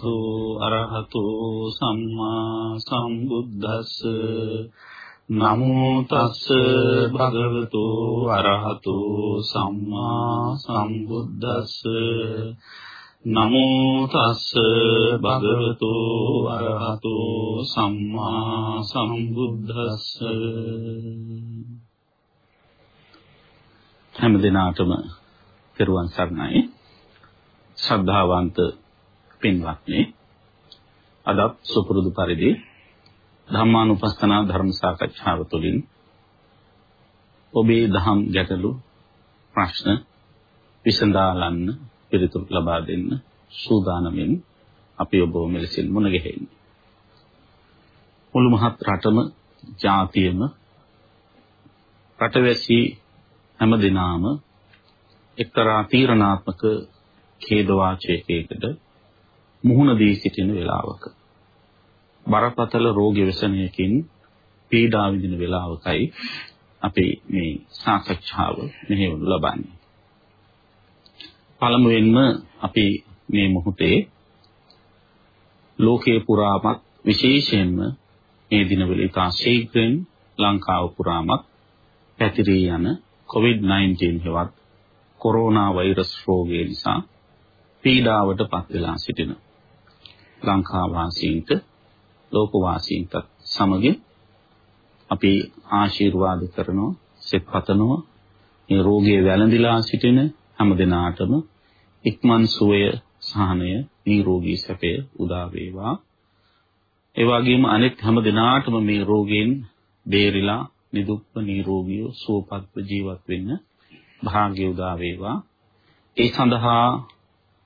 භගවතු අරහතු සම්මා සම්බුද්දස්ස. නමෝ තස්ස භගවතු අරහතු සම්මා සම්බුද්දස්ස. නමෝ තස්ස භගවතු අරහතු සම්මා සම්බුද්දස්ස. හැම දිනාටම පෙරවන් සරණයි. ශ්‍රද්ධාවන්ත පින්වත්නි අදත් සුපුරුදු පරිදි ධම්මානුපස්සනා ධර්ම සාකච්ඡාව තුළින් ඔබේ දහම් ගැටලු ප්‍රශ්න විසඳාලන්න පිළිතුරු ලබා දෙන්න සූදානමින් අපි ඔබ මෙලෙසින් මුණ ගැහෙන්නේ මුළු මහත් රටම ජාතියම රටවැසි හැම දිනාම එක්තරා තීරණාත්මක ඛේද වාචයකයකට මුහුණ දී සිටින වේලාවක බරපතල රෝග ව්‍යසනයකින් පීඩා විඳින වේලාවකයි අපි මේ සාකච්ඡාව මෙහෙවනු ලබන්නේ. පළමුවෙන්ම අපි මේ මොහොතේ ලෝකයේ පුරාමත් විශේෂයෙන්ම මේ දිනවල ඉතා ශීඝ්‍රයෙන් ලංකාව පුරාමත් පැතිරී යන COVID-19 හෙවත් කොරෝනා වෛරස් රෝගය නිසා පීඩාවට පත් වෙලා සිටින ලංකා වාසීන්ට ලෝක වාසීන්ට සමග අපි ආශිර්වාද කරනවා සෙත් පතනවා. මේ රෝගය වැළඳිලා සිටින හැම දිනාටම ඉක්මන් සුවය සහනය නිරෝගී සැපය උදා වේවා. ඒ වගේම අනෙක් හැම දිනාටම මේ රෝගයෙන් බේරිලා නිදුක්ව නිරෝගීව සුවපත්ව ජීවත් වෙන්න භාග්‍ය උදා වේවා. ඒ සඳහා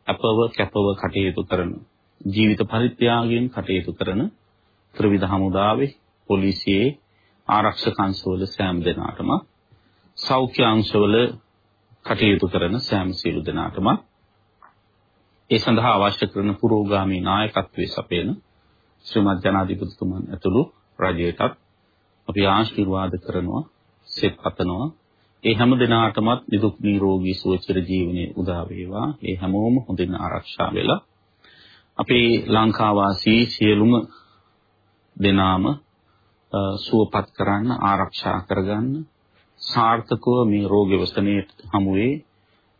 අපව කැපව කටයුතු කරන ජීවිත පරිත්‍යාගයෙන් කටයුතු කරන ත්‍රිවිධ හමුදාවේ පොලිසියේ ආරක්ෂක අංශවල සෑම දෙනාටම සෞඛ්‍ය අංශවල කටයුතු කරන සෑම සියලු දෙනාටම ඒ සඳහා අවශ්‍ය කරන පුරෝගාමී නායකත්වයේ සපයන ශ්‍රීමත් ජනාධිපතිතුමන් ඇතුළු රජයටත් අපි ආශිර්වාද කරනවා සෙත් පතනවා ඒ හැම දිනාටමත් නිදුක් නිරෝගී සුවචිර ජීවනයේ උදා වේවා. ඒ හැමෝම හොඳින් ආරක්ෂා වෙලා අපේ ලංකාවාසී සියලුම දෙනාම සුවපත් කරන්න ආරක්ෂා කරගන්න සාර්ථකව මේ රෝග වසනයේ හමුවේ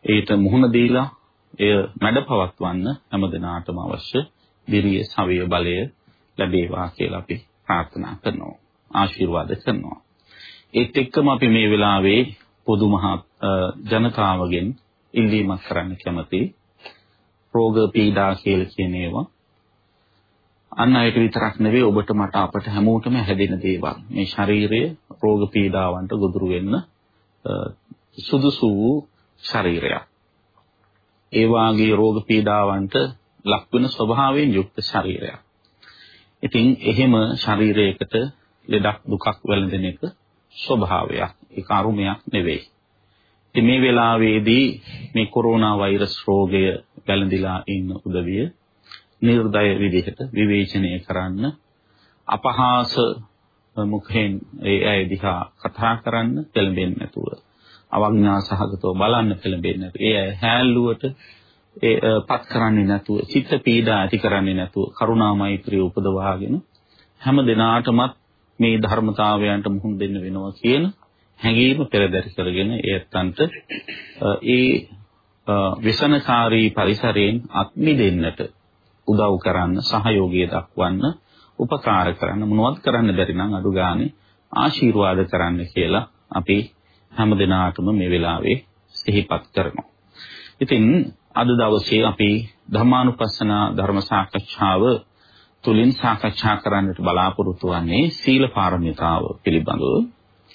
ඒට මුහුණ දීලා එය මැඩපවත්වන්න හැම දිනාටම අවශ්‍ය දිරිය සවිය බලය ලැබේවා කියලා අපි ප්‍රාර්ථනා කරනවා. ආශිර්වාද කරනවා. ඒත් එක්කම අපි මේ වෙලාවේ පොදු මහත් ජනතාවගෙන් ඉල්ලීමක් කරන්න කැමතියි. රෝග පීඩා කියලා කියන ඒවා අන් අයට විතරක් නෙවෙයි ඔබට මට අපට හැමෝටම හැදෙන දේවල්. මේ ශරීරය රෝග පීඩාවන්ට ගොදුරු වෙන්න සුදුසු වූ ශරීරයක්. ඒ වාගේ රෝග පීඩාවන්ට ලක් වෙන ස්වභාවයෙන් යුක්ත ශරීරයක්. ඉතින් එහෙම ශරීරයකට ලෙඩක් දුකක් වැළඳෙන එක ස්වභාවයක්. ඒක අරුමයක් නෙවෙයි. ඉතින් මේ වෙලාවේදී මේ කොරෝනා වෛරස් රෝගය වැළඳිලා ඉන්න උදවිය නිර්දය විදිහට විවේචනය කරන්න අපහාස මුඛයෙන් ඒ අය දිහා කතා කරන්න පෙළඹෙන්නේ නැතුව අවඥා සහගතව බලන්න පෙළඹෙන්නේ නැතුව ඒ අය හැල්ලුවට ඒ පත් කරන්නේ නැතුව චිත්ත පීඩා ඇති කරන්නේ නැතුව කරුණා මෛත්‍රිය උපදවාගෙන හැම දිනාටමත් මේ ධර්මතාවයන්ට මුහුණ දෙන්න වෙනවා කියන හැඟීම පෙරදරි කරගෙන ඒත්තන්ට ඒ විසනකාරී පරිසරයෙන් අත්මිදෙන්නට උදව් කරන්න සහයෝගය දක්වන්න උපකාර කරන්න මොනවද කරන්න බැරි නම් අඩු ගානේ ආශිර්වාද කරන්න කියලා අපි හැම දිනාටම මේ වෙලාවේ සිහිපත් කරනවා. ඉතින් අද දවසේ අපි ධර්මානුපස්සනා ධර්ම සාකච්ඡාව තුලින් සාකච්ඡා කරන්නට බලාපොරොත්තු වෙන්නේ සීල පාරමිතාව පිළිබඳව.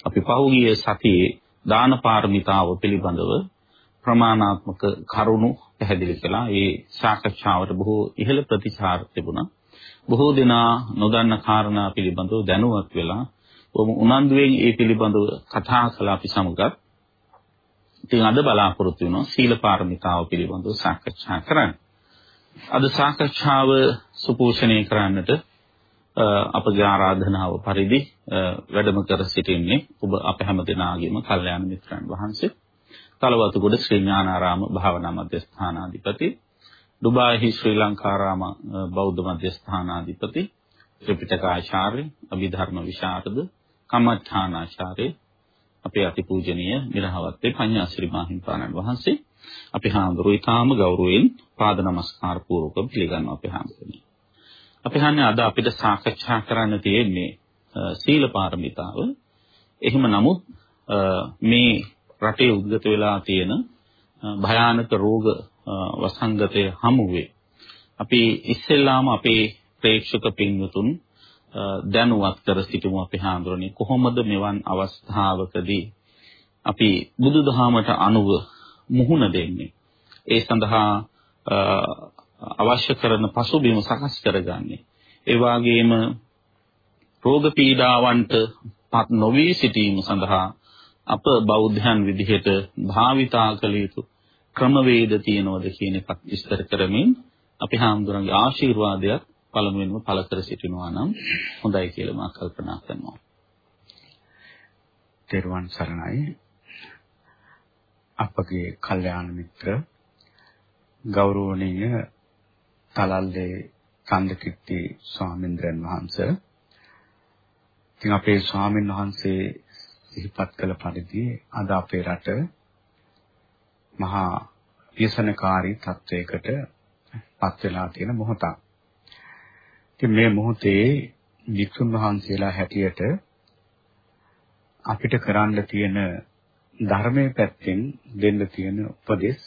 අපි පහුගිය සතියේ දාන පාරමිතාව පිළිබඳව ප්‍රමාණාත්මක කරුණු පැහැදිලි කළා. ඒ සාකච්ඡාවට බොහෝ ඉහළ ප්‍රතිචාර තිබුණා. බොහෝ දෙනා නොදන්න කාරණා පිළිබඳව දැනුවත් වෙලා බොහොම උනන්දුවෙන් ඒ පිළිබඳව කතා කළා අපි සමගත්. ඉතින් අද බලාපොරොත්තු වෙනවා සීල පාරමිතාව පිළිබඳව සාකච්ඡා කරන්න. අද සාකච්ඡාව සුපෝෂණය කරන්නට අපගේ ආරාධනාව පරිදි වැඩම කර සිටින්නේ ඔබ අප හැම දෙනාගේම කල්යාණ මිත්‍රයන් වහන්සේ තලවතුගොඩ ශ්‍රී ඥානාරාම භාවනා මධ්‍යස්ථානාධිපති ඩුබායිහි ශ්‍රී ලංකාරාම බෞද්ධ මධ්‍යස්ථානාධිපති ත්‍රිපිටකාචාර්ය අභිධර්ම විශාරද කමඨානාචාර්ය අපේ අතිපූජනීය මිරහවත්තේ පඤ්ඤාසිරි මාහිම්පාණන් වහන්සේ අපි හාමුදුරුවෝ ඊටාම ගෞරවයෙන් පාද නමස්කාර පූර්වක පිළිගන්නවා අපේ හාමුදුරුවනේ. අපි හන්නේ අද අපිට සාකච්ඡා කරන්න තියෙන්නේ සීල පාරමිතාව. එහෙම නමුත් මේ රටේ උද්ගත වෙලා තියෙන භයානක රෝග වසංගතය හමුවේ අපි ඉස්සෙල්ලාම අපේ ප්‍රේක්ෂක පින්වතුන් දැනුවත් කර සිටමු අපි හාඳුරන්නේ කොහොමද මෙවන් අවස්ථාවකදී අපි බුදුදහමට අනුව මුහුණ දෙන්නේ? ඒ සඳහා අවශ්‍ය කරන පසුබිම සකස් කරගන්නේ. ඒ වගේම රෝග පීඩාවන්ට පත් නොවි සිටීම සඳහා අප බෞද්ධයන් විදිහට භාවිතා කළ යුතු ක්‍රමවේද තියෙනවද කියන එකත් විස්තර කරමින් අපි හාමුදුරන්ගේ ආශිර්වාදයක් පළමුවෙන්ම පළ කර සිටිනවා නම් හොඳයි කියලා මා කල්පනා කරනවා. තෙරුවන් සරණයි. අපගේ කල්යාණ මිත්‍ර ගෞරවනීය තලල්ලේ චන්දකිත්ති ස්වාමීන්ද්‍රයන් වහන්සේ. ඉතින් අපේ ස්වාමීන් වහන්සේ සිහිපත් කළ පරිදි අද අපේ රට මහා ව්‍යසනකාරී තත්වයකට පත් වෙලා තියෙන මොහොතක්. ඉතින් මේ මොහොතේ වික්ෂුන් වහන්සේලා හැටියට අපිට කරන්න තියෙන ධර්මයේ පැත්තෙන් දෙන්න තියෙන උපදෙස්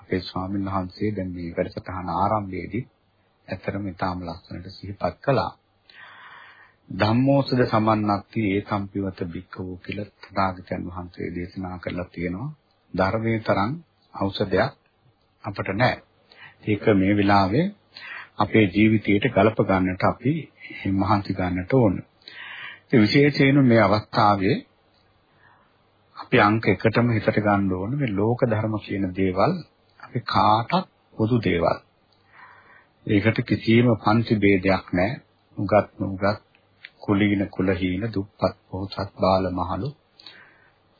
අපේ ස්වාමීන් වහන්සේ දැන් මේ වැඩසටහන ආරම්භයේදී ඇත්තටම ඉතාම ලස්සනට සිහිපත් කළා. ධම්මෝසද සමන්නක්ති ඒකම්පිවත බික්කවෝ කියලා තථාගතයන් වහන්සේ දේශනා කරලා තියෙනවා. ධර්මයේ තරම් ඖෂධයක් අපට නැහැ. ඒක මේ වෙලාවේ අපේ ජීවිතයට ගලප ගන්නට අපි මහන්සි ගන්නට ඕන. ඒ විශේෂයෙන් මේ අවස්ථාවේ අපි අංක එකටම හිතට ගන්න ඕන මේ ලෝක ධර්ම කියන දේවල් අපි කාටත් පොදු දේවල්. ඒකට කිසිම පන්ති ભેදයක් නැහැ. උගත් නුගත් කුලීන කුලහීන දුප්පත් පොහොසත් බාල මහලු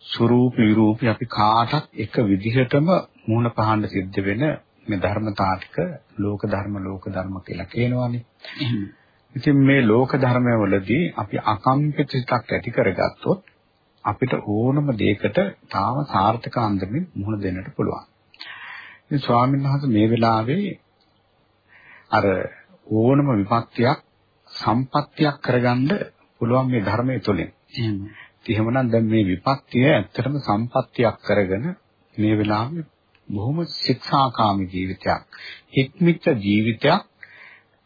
ස්වරූපී විරූපී අපි කාටත් එක විදිහටම මුහුණ පහන්න සිද්ධ වෙන මේ ධර්මතා ටික ලෝක ධර්ම ලෝක ධර්ම කියලා කියනවානේ. ඉතින් මේ ලෝක ධර්මවලදී අපි අකම්පිත සිතක් ඇති කරගත්තොත් අපිට ඕනම දෙයකට තාම සාර්ථක අන්දමින් මුහුණ දෙන්නට පුළුවන්. ඉතින් ස්වාමීන් වහන්සේ මේ වෙලාවේ අර ඕනම විපත්තියක් සම්පත්තියක් කරගන්න පුළුවන් මේ ධර්මයේ තුලින්. එහෙම. එහෙමනම් දැන් මේ විපත්තිය ඇත්තටම සම්පත්තියක් කරගෙන මේ වෙලාවේ බොහොම ශික්ෂාකාමී ජීවිතයක්, හික්මිච්ච ජීවිතයක්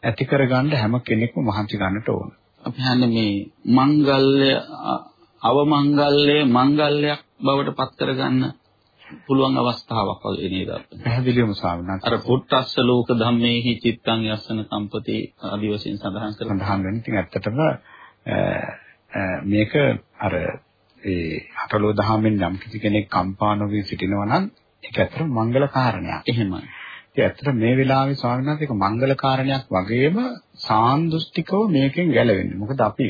ඇති කරගන්න හැම කෙනෙක්ම මහන්සි ගන්නට ඕන. අපි හන්නේ මේ මංගල්‍ය අවමංගල්‍ය මංගල්‍යයක් බවට පත් කරගන්න පුළුවන් අවස්ථාවක් වගේ නේද. පැහැදිලිවම ස්වාමීන් වහන්සේ. අර පුත්තස්ස ලෝක ධම්මේහි චිත්තං යස්සන කම්පති ආදි වශයෙන් සඳහන් කරලා සඳහන් වෙන ඉතින් ඇත්තටම මේක අර ඒ අටලෝ දහමෙන් යම් කිසි කෙනෙක් කම්පා නොවී සිටිනවා නම් ඒක ඇත්තටම මංගල කාරණයක්. එහෙමයි. ඉතින් ඇත්තට මේ වෙලාවේ ස්වාමීන් වහන්සේ ඒක මංගල කාරණයක් වගේම සාන්දෘෂ්ටිකව මේකෙන් ගැලවෙන්නේ. මොකද අපි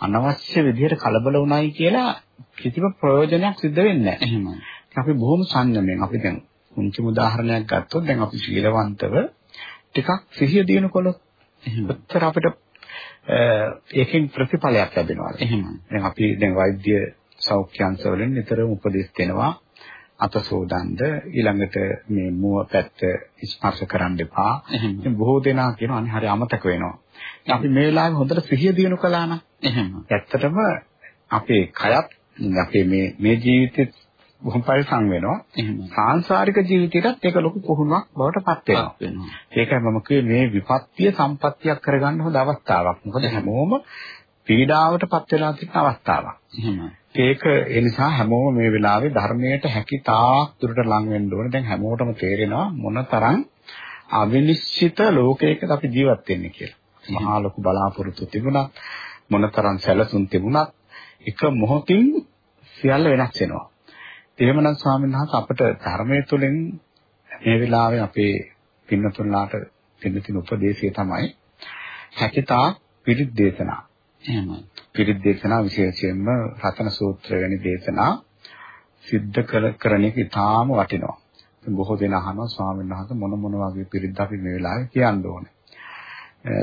අනවශ්‍ය විදිහට කලබල වුණයි කියලා කිසිම ප්‍රයෝජනයක් සිද්ධ වෙන්නේ නැහැ. එහෙමයි. අපි බොහොම සංයමයෙන් අපි දැන් මුංචි උදාහරණයක් ගත්තොත් දැන් අපි ශීලවන්තව ටිකක් සිහිය දිනනකොට එහෙම අපිට ඒකෙන් ප්‍රතිඵලයක් ලැබෙනවා. එහෙම. දැන් අපි දැන් වෛද්‍ය සෞඛ්‍යංශ වලින් නිතරම උපදෙස් දෙනවා අත සෝදන්ද ඊළඟට මේ මුව පැත්ත ස්පර්ශ කරන්න එපා. ඉතින් බොහෝ දෙනා කියනවා අනේ හරි අමතක වෙනවා. අපි මේ වෙලාවේ හොඳට සිහිය දිනු කළා නම් එහෙම. ඇත්තටම අපේ කයත් අපේ මේ මේ ජීවිතෙත් බොහොම පරිසං වෙනවා. සාංශාරික ජීවිතයටත් ඒක ලොකු පුහුණුවක් බවට පත් වෙනවා. ඒකයි මම කිව්වේ මේ විපත්තිය සම්පත්තියක් කරගන්න හොඳ අවස්ථාවක්. මොකද හැමෝම පීඩාවට පත් වෙලා සිටින අවස්ථාවක්. ඒක ඒ නිසා හැමෝම මේ වෙලාවේ ධර්මයට හැකි තාක් දුරට ලං වෙන්න ඕනේ. දැන් හැමෝටම තේරෙනවා මොනතරම් අවිනිශ්චිත ලෝකයකට අපි ජීවත් වෙන්නේ කියලා. මහා ලොකු බලාපොරොත්තු තිබුණා මොනතරම් සැලසුම් තිබුණත් එක මොහොතින් සියල්ල වෙනස් වෙනවා. එහෙමනම් ස්වාමීන් වහන්සේ අපිට ධර්මයේ තුලින් මේ වෙලාවේ අපේ පින්නතුන්ලාට දෙන්න තියෙන උපදේශය තමයි හැකිතා පිරිත් දේශනා. එහෙමයි. පිරිත් දේශනා විශේෂයෙන්ම රතන සූත්‍ර වැනි දේශනා සිද්ධ කර කරන එක ඉතාම වටිනවා. බොහෝ දෙනා අහනවා ස්වාමීන් වහන්සේ මොන මොන වගේ පිරිත් අපි මේ වෙලාවේ කියන්න ඕනේ.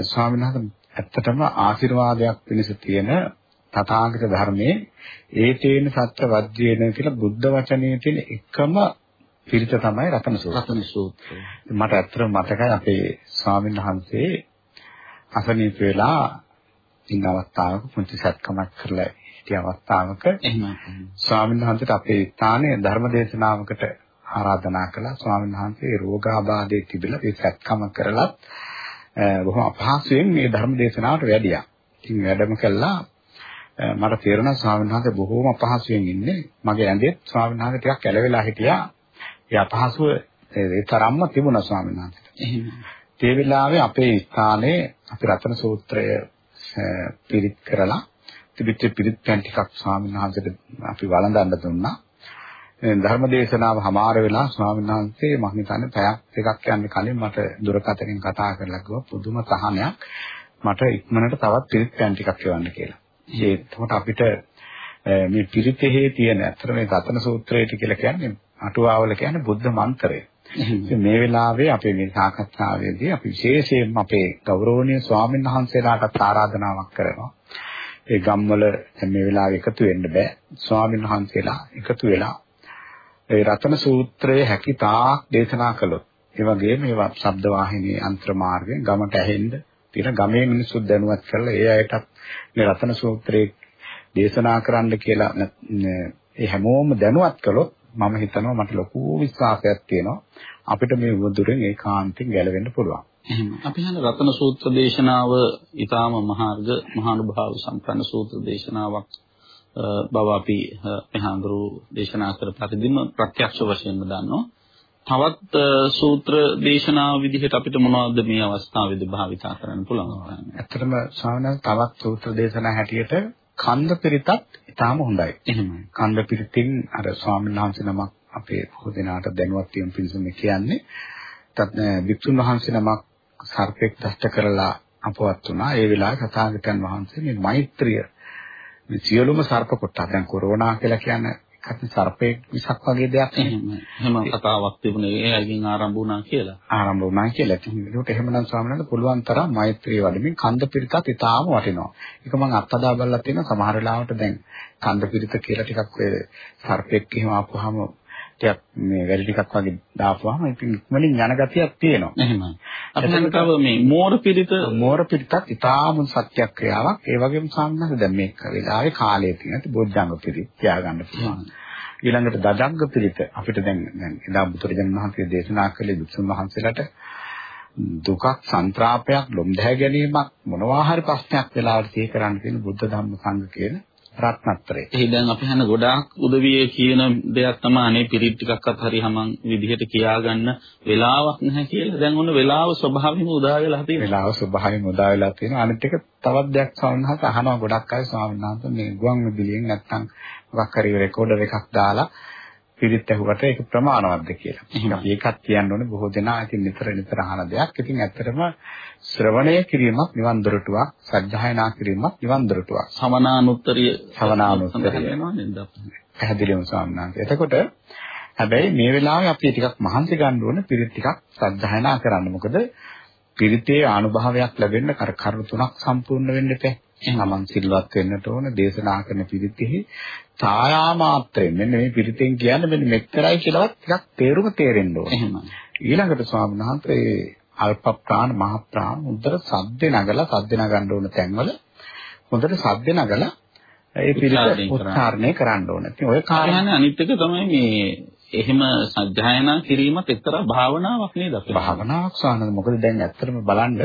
ස්වාමීන් වහන්සේ ඇත්තටම ආශිර්වාදයක් පිණිස තියෙන තථාගත ධර්මයේ ඒතේන සත්‍ය වජ්ජේන කියලා බුද්ධ වචනේ තියෙන එකම පිරිත තමයි රතන සූත්‍රය. රතන සූත්‍රය. මට ඇත්තටම මතකයි අපේ ස්වාමීන් වහන්සේ අසනීප වෙලා ඉන්න අවස්ථාවක පුංචි සත්කමක් කරලා හිටිය අවස්ථාවක එහෙමයි. ස්වාමීන් වහන්සේට අපේ ස්ථානයේ ධර්ම දේශනාවකට ආරාධනා කළා. ස්වාමීන් වහන්සේ රෝගාබාධයේ තිබිලා ඒ සත්කම කරලත් බොහොම අපහසුයෙන් මේ ධර්ම දේශනාවට වැඩියා. ඉතින් වැඩම කළා මට තේරුණා ස්වාමීන් බොහොම අපහසුයෙන් ඉන්නේ. මගේ ඇඳෙත් ස්වාමීන් වහන්සේ ටිකක් ඇලවෙලා හිටියා. ඒ අපහසුව ඒ තරම්ම තිබුණා ස්වාමීන් වහන්සේට. ඒ වෙලාවේ අපේ ස්ථානයේ අපි රතන සූත්‍රය පිරිත් කරලා තිබිච්ච පිරිත් පැන් ටිකක් ස්වාමීන් වහන්සේට අපි වළඳන්න දුන්නා. ධර්ම දේශනාව හමාර වෙලා ස්වාමීන් වහන්සේ මම හිතන්නේ පැයක් දෙකක් යන්න කලින් මට දුරකථනයෙන් කතා කරලා කිව්වා පුදුම සහනයක් මට ඉක්මනට තවත් පිරිත් පැන් ටිකක් එවන්න කියලා. ඒ එතකොට අපිට මේ පිරිතෙහි තියෙන අතර මේ රතන සූත්‍රයට කියලා කියන්නේ අටුවාවල කියන්නේ බුද්ධ මන්ත්‍රය. මේ වෙලාවේ අපේ මේ සාකච්ඡාවේදී අපි විශේෂයෙන්ම අපේ ගෞරවනීය ස්වාමීන් වහන්සේලාට ආරාධනාවක් කරනවා. ඒ ගම්වල මේ වෙලාවේ එකතු වෙන්න බෑ. ස්වාමීන් වහන්සේලා එකතු වෙලා ඒ රතන සූත්‍රය හැකි තාක් දේශනා කළොත් ඒ වගේම මේ ශබ්ද වාහිනී අන්ත්‍ර මාර්ගයෙන් ගමට ඇහෙන්න තියෙන ගමේ මිනිස්සු දැනුවත් කරලා ඒ අයටත් මේ රතන සූත්‍රයේ දේශනා කරන්න කියලා ඒ හැමෝම දැනුවත් කළොත් මම හිතනවා මට ලොකු විශ්වාසයක් තියෙනවා අපිට මේ වදුරෙන් ඒකාන්තයෙන් ගැලවෙන්න පුළුවන්. එහෙම. අපි හන රතන සූත්‍ර දේශනාව ඊටාම මහාර්ග මහානුභාව සම්පන්න සූත්‍ර දේශනාවක් බව අපි පහඳුරු දේශනා කර පරිදිම ප්‍රත්‍යක්ෂ වශයෙන්ම දන්නවා. තවත් සූත්‍ර දේශනාව විදිහට අපිට මොනවද මේ අවස්ථාවේදී භාවිතා කරන්න පුළුවන්? ඇත්තටම ශ්‍රාවණ තවත් සූත්‍ර දේශනා හැටියට කන්ද පිරිතත් ඊටාම හොඳයි. එහෙමයි. කන්ද පිරිතින් අර ස්වාමීන් වහන්සේ නමක් අපේ බොහෝ දෙනාට දැනුවත් වීම පිණිස මේ කියන්නේ. තත් වික්ෂුන් වහන්සේ නමක් සර්පෙක් දෂ්ට කරලා අපවත් වුණා. ඒ වෙලාවේ සතාගතයන් වහන්සේ මේ මෛත්‍රිය මේ සියලුම සර්ප කොටස් දැන් කොරෝනා කියලා කියන්නේ එකත් සර්පේ විසක් වගේ දෙයක් නෙමෙයි. එහෙම කතාවක් තිබුණේ ඒ අයගෙන් ආරම්භ වුණා කියලා. ආරම්භ වුණා කියලා. ඒකට එහෙමනම් ස්වාමීන් පුළුවන් තරම් මෛත්‍රිය වඩමින් කන්ද පිරිතත් ඉතාම වටිනවා. ඒක මම අත්දැක බලලා තියෙනවා සමහර වෙලාවට දැන් කන්ද පිරිත කියලා ටිකක් ඔය සර්පෙක් එහෙම ආපුවාම ටිකක් මේ වැඩි ටිකක් වගේ දාපුවාම ඉතින් ඉක්මනින් යන ගතියක් තියෙනවා. එහෙමයි. අපිට තව මේ මෝර පිළිත මෝර පිළිතත් ඉතාම සත්‍යක්‍රියාවක්. ඒ වගේම සාමනස දැන් මේ වෙලාවේ කාලය තියෙන බොද්ධංග පිළිත් තියාගන්න පුළුවන්. ඊළඟට දජංග පිළිත අපිට දැන් දැන් එදා බුදුරජාණන් වහන්සේ දේශනා කළේ දුක්සුන් වහන්සේලාට දුකක් සංත්‍රාපයක් ලොම් දැහැ ගැනීමක් මොනවා හරි ප්‍රශ්නයක් වෙලාවට තේ කරන්න තියෙන බුද්ධ ධම්ම සංඝ කියන රත්නත්‍රය. එහි දැන් අපි හන ගොඩාක් උදවිය කියන දෙයක් තමයි අනේ පිරිත් ටිකක්වත් හරි හැමං විදිහට කියාගන්න වෙලාවක් නැහැ කියලා. දැන් ඔන්න වෙලාව ස්වභාවයෙන්ම උදා වෙලා තියෙනවා. වෙලාව ස්වභාවයෙන්ම උදා වෙලා තියෙනවා. අනිත් එක තවත් දෙයක් සවන්නහස අහනවා ගොඩක් අය ස්වාමීන් වහන්සේ මේ ගුවන් විදුලියෙන් නැත්තම් මොකක් හරි රෙකෝඩර් එකක් දාලා පිරිත් ඇහුවට ඒක ප්‍රමාණවත්ද කියලා. ඉතින් අපි ඒකත් කියන්න ඕනේ බොහෝ දෙනා ඉතින් නිතර නිතර අහන දෙයක්. ඉතින් ඇත්තටම ශ්‍රවණය කිරීමක් නිවන් දොරටුවක්, සත්‍යයනා කිරීමක් නිවන් දොරටුවක්. සමනානුත්තරිය සමනානුත්තරිය වෙනවා නේද? පැහැදිලිවම සාමනාන්ත. එතකොට හැබැයි මේ වෙලාවේ අපි ටිකක් මහන්සි ගන්න ඕනේ පිරිත් ටිකක් සත්‍යයනා කරන්න. මොකද පිරිතේ ආනුභාවයක් ලැබෙන්න කර කරුණු තුනක් සම්පූර්ණ වෙන්න එපා. තමන් සිල්වත් වෙන්නට ඕන දේශනා කරන පිරිතෙහි ඡායා මාත්‍රයෙන් මෙන්න මේ පිරිතෙන් කියන්නේ මෙන්න මෙච්චරයි කියලාවත් ටිකක් තේරුම තේරෙන්න ඕන. එහෙමයි. ඊළඟට ස්වාමීන් වහන්සේ අල්ප ප්‍රාණ මහ ප්‍රාණ හොඳට සද්ද නගලා සද්ද නගන්න ඕන තැන්වල හොඳට සද්ද නගලා ඒ පිරිත උච්චාරණය කරන්න ඕන. ඉතින් ඔය කාරණා අනිත් එක තමයි මේ එහෙම සත්‍යයනා කිරීමත් එක්තරා භාවනාවක් නේද අපේ භාවනාවක් සානද මොකද දැන් ඇත්තටම බලන්න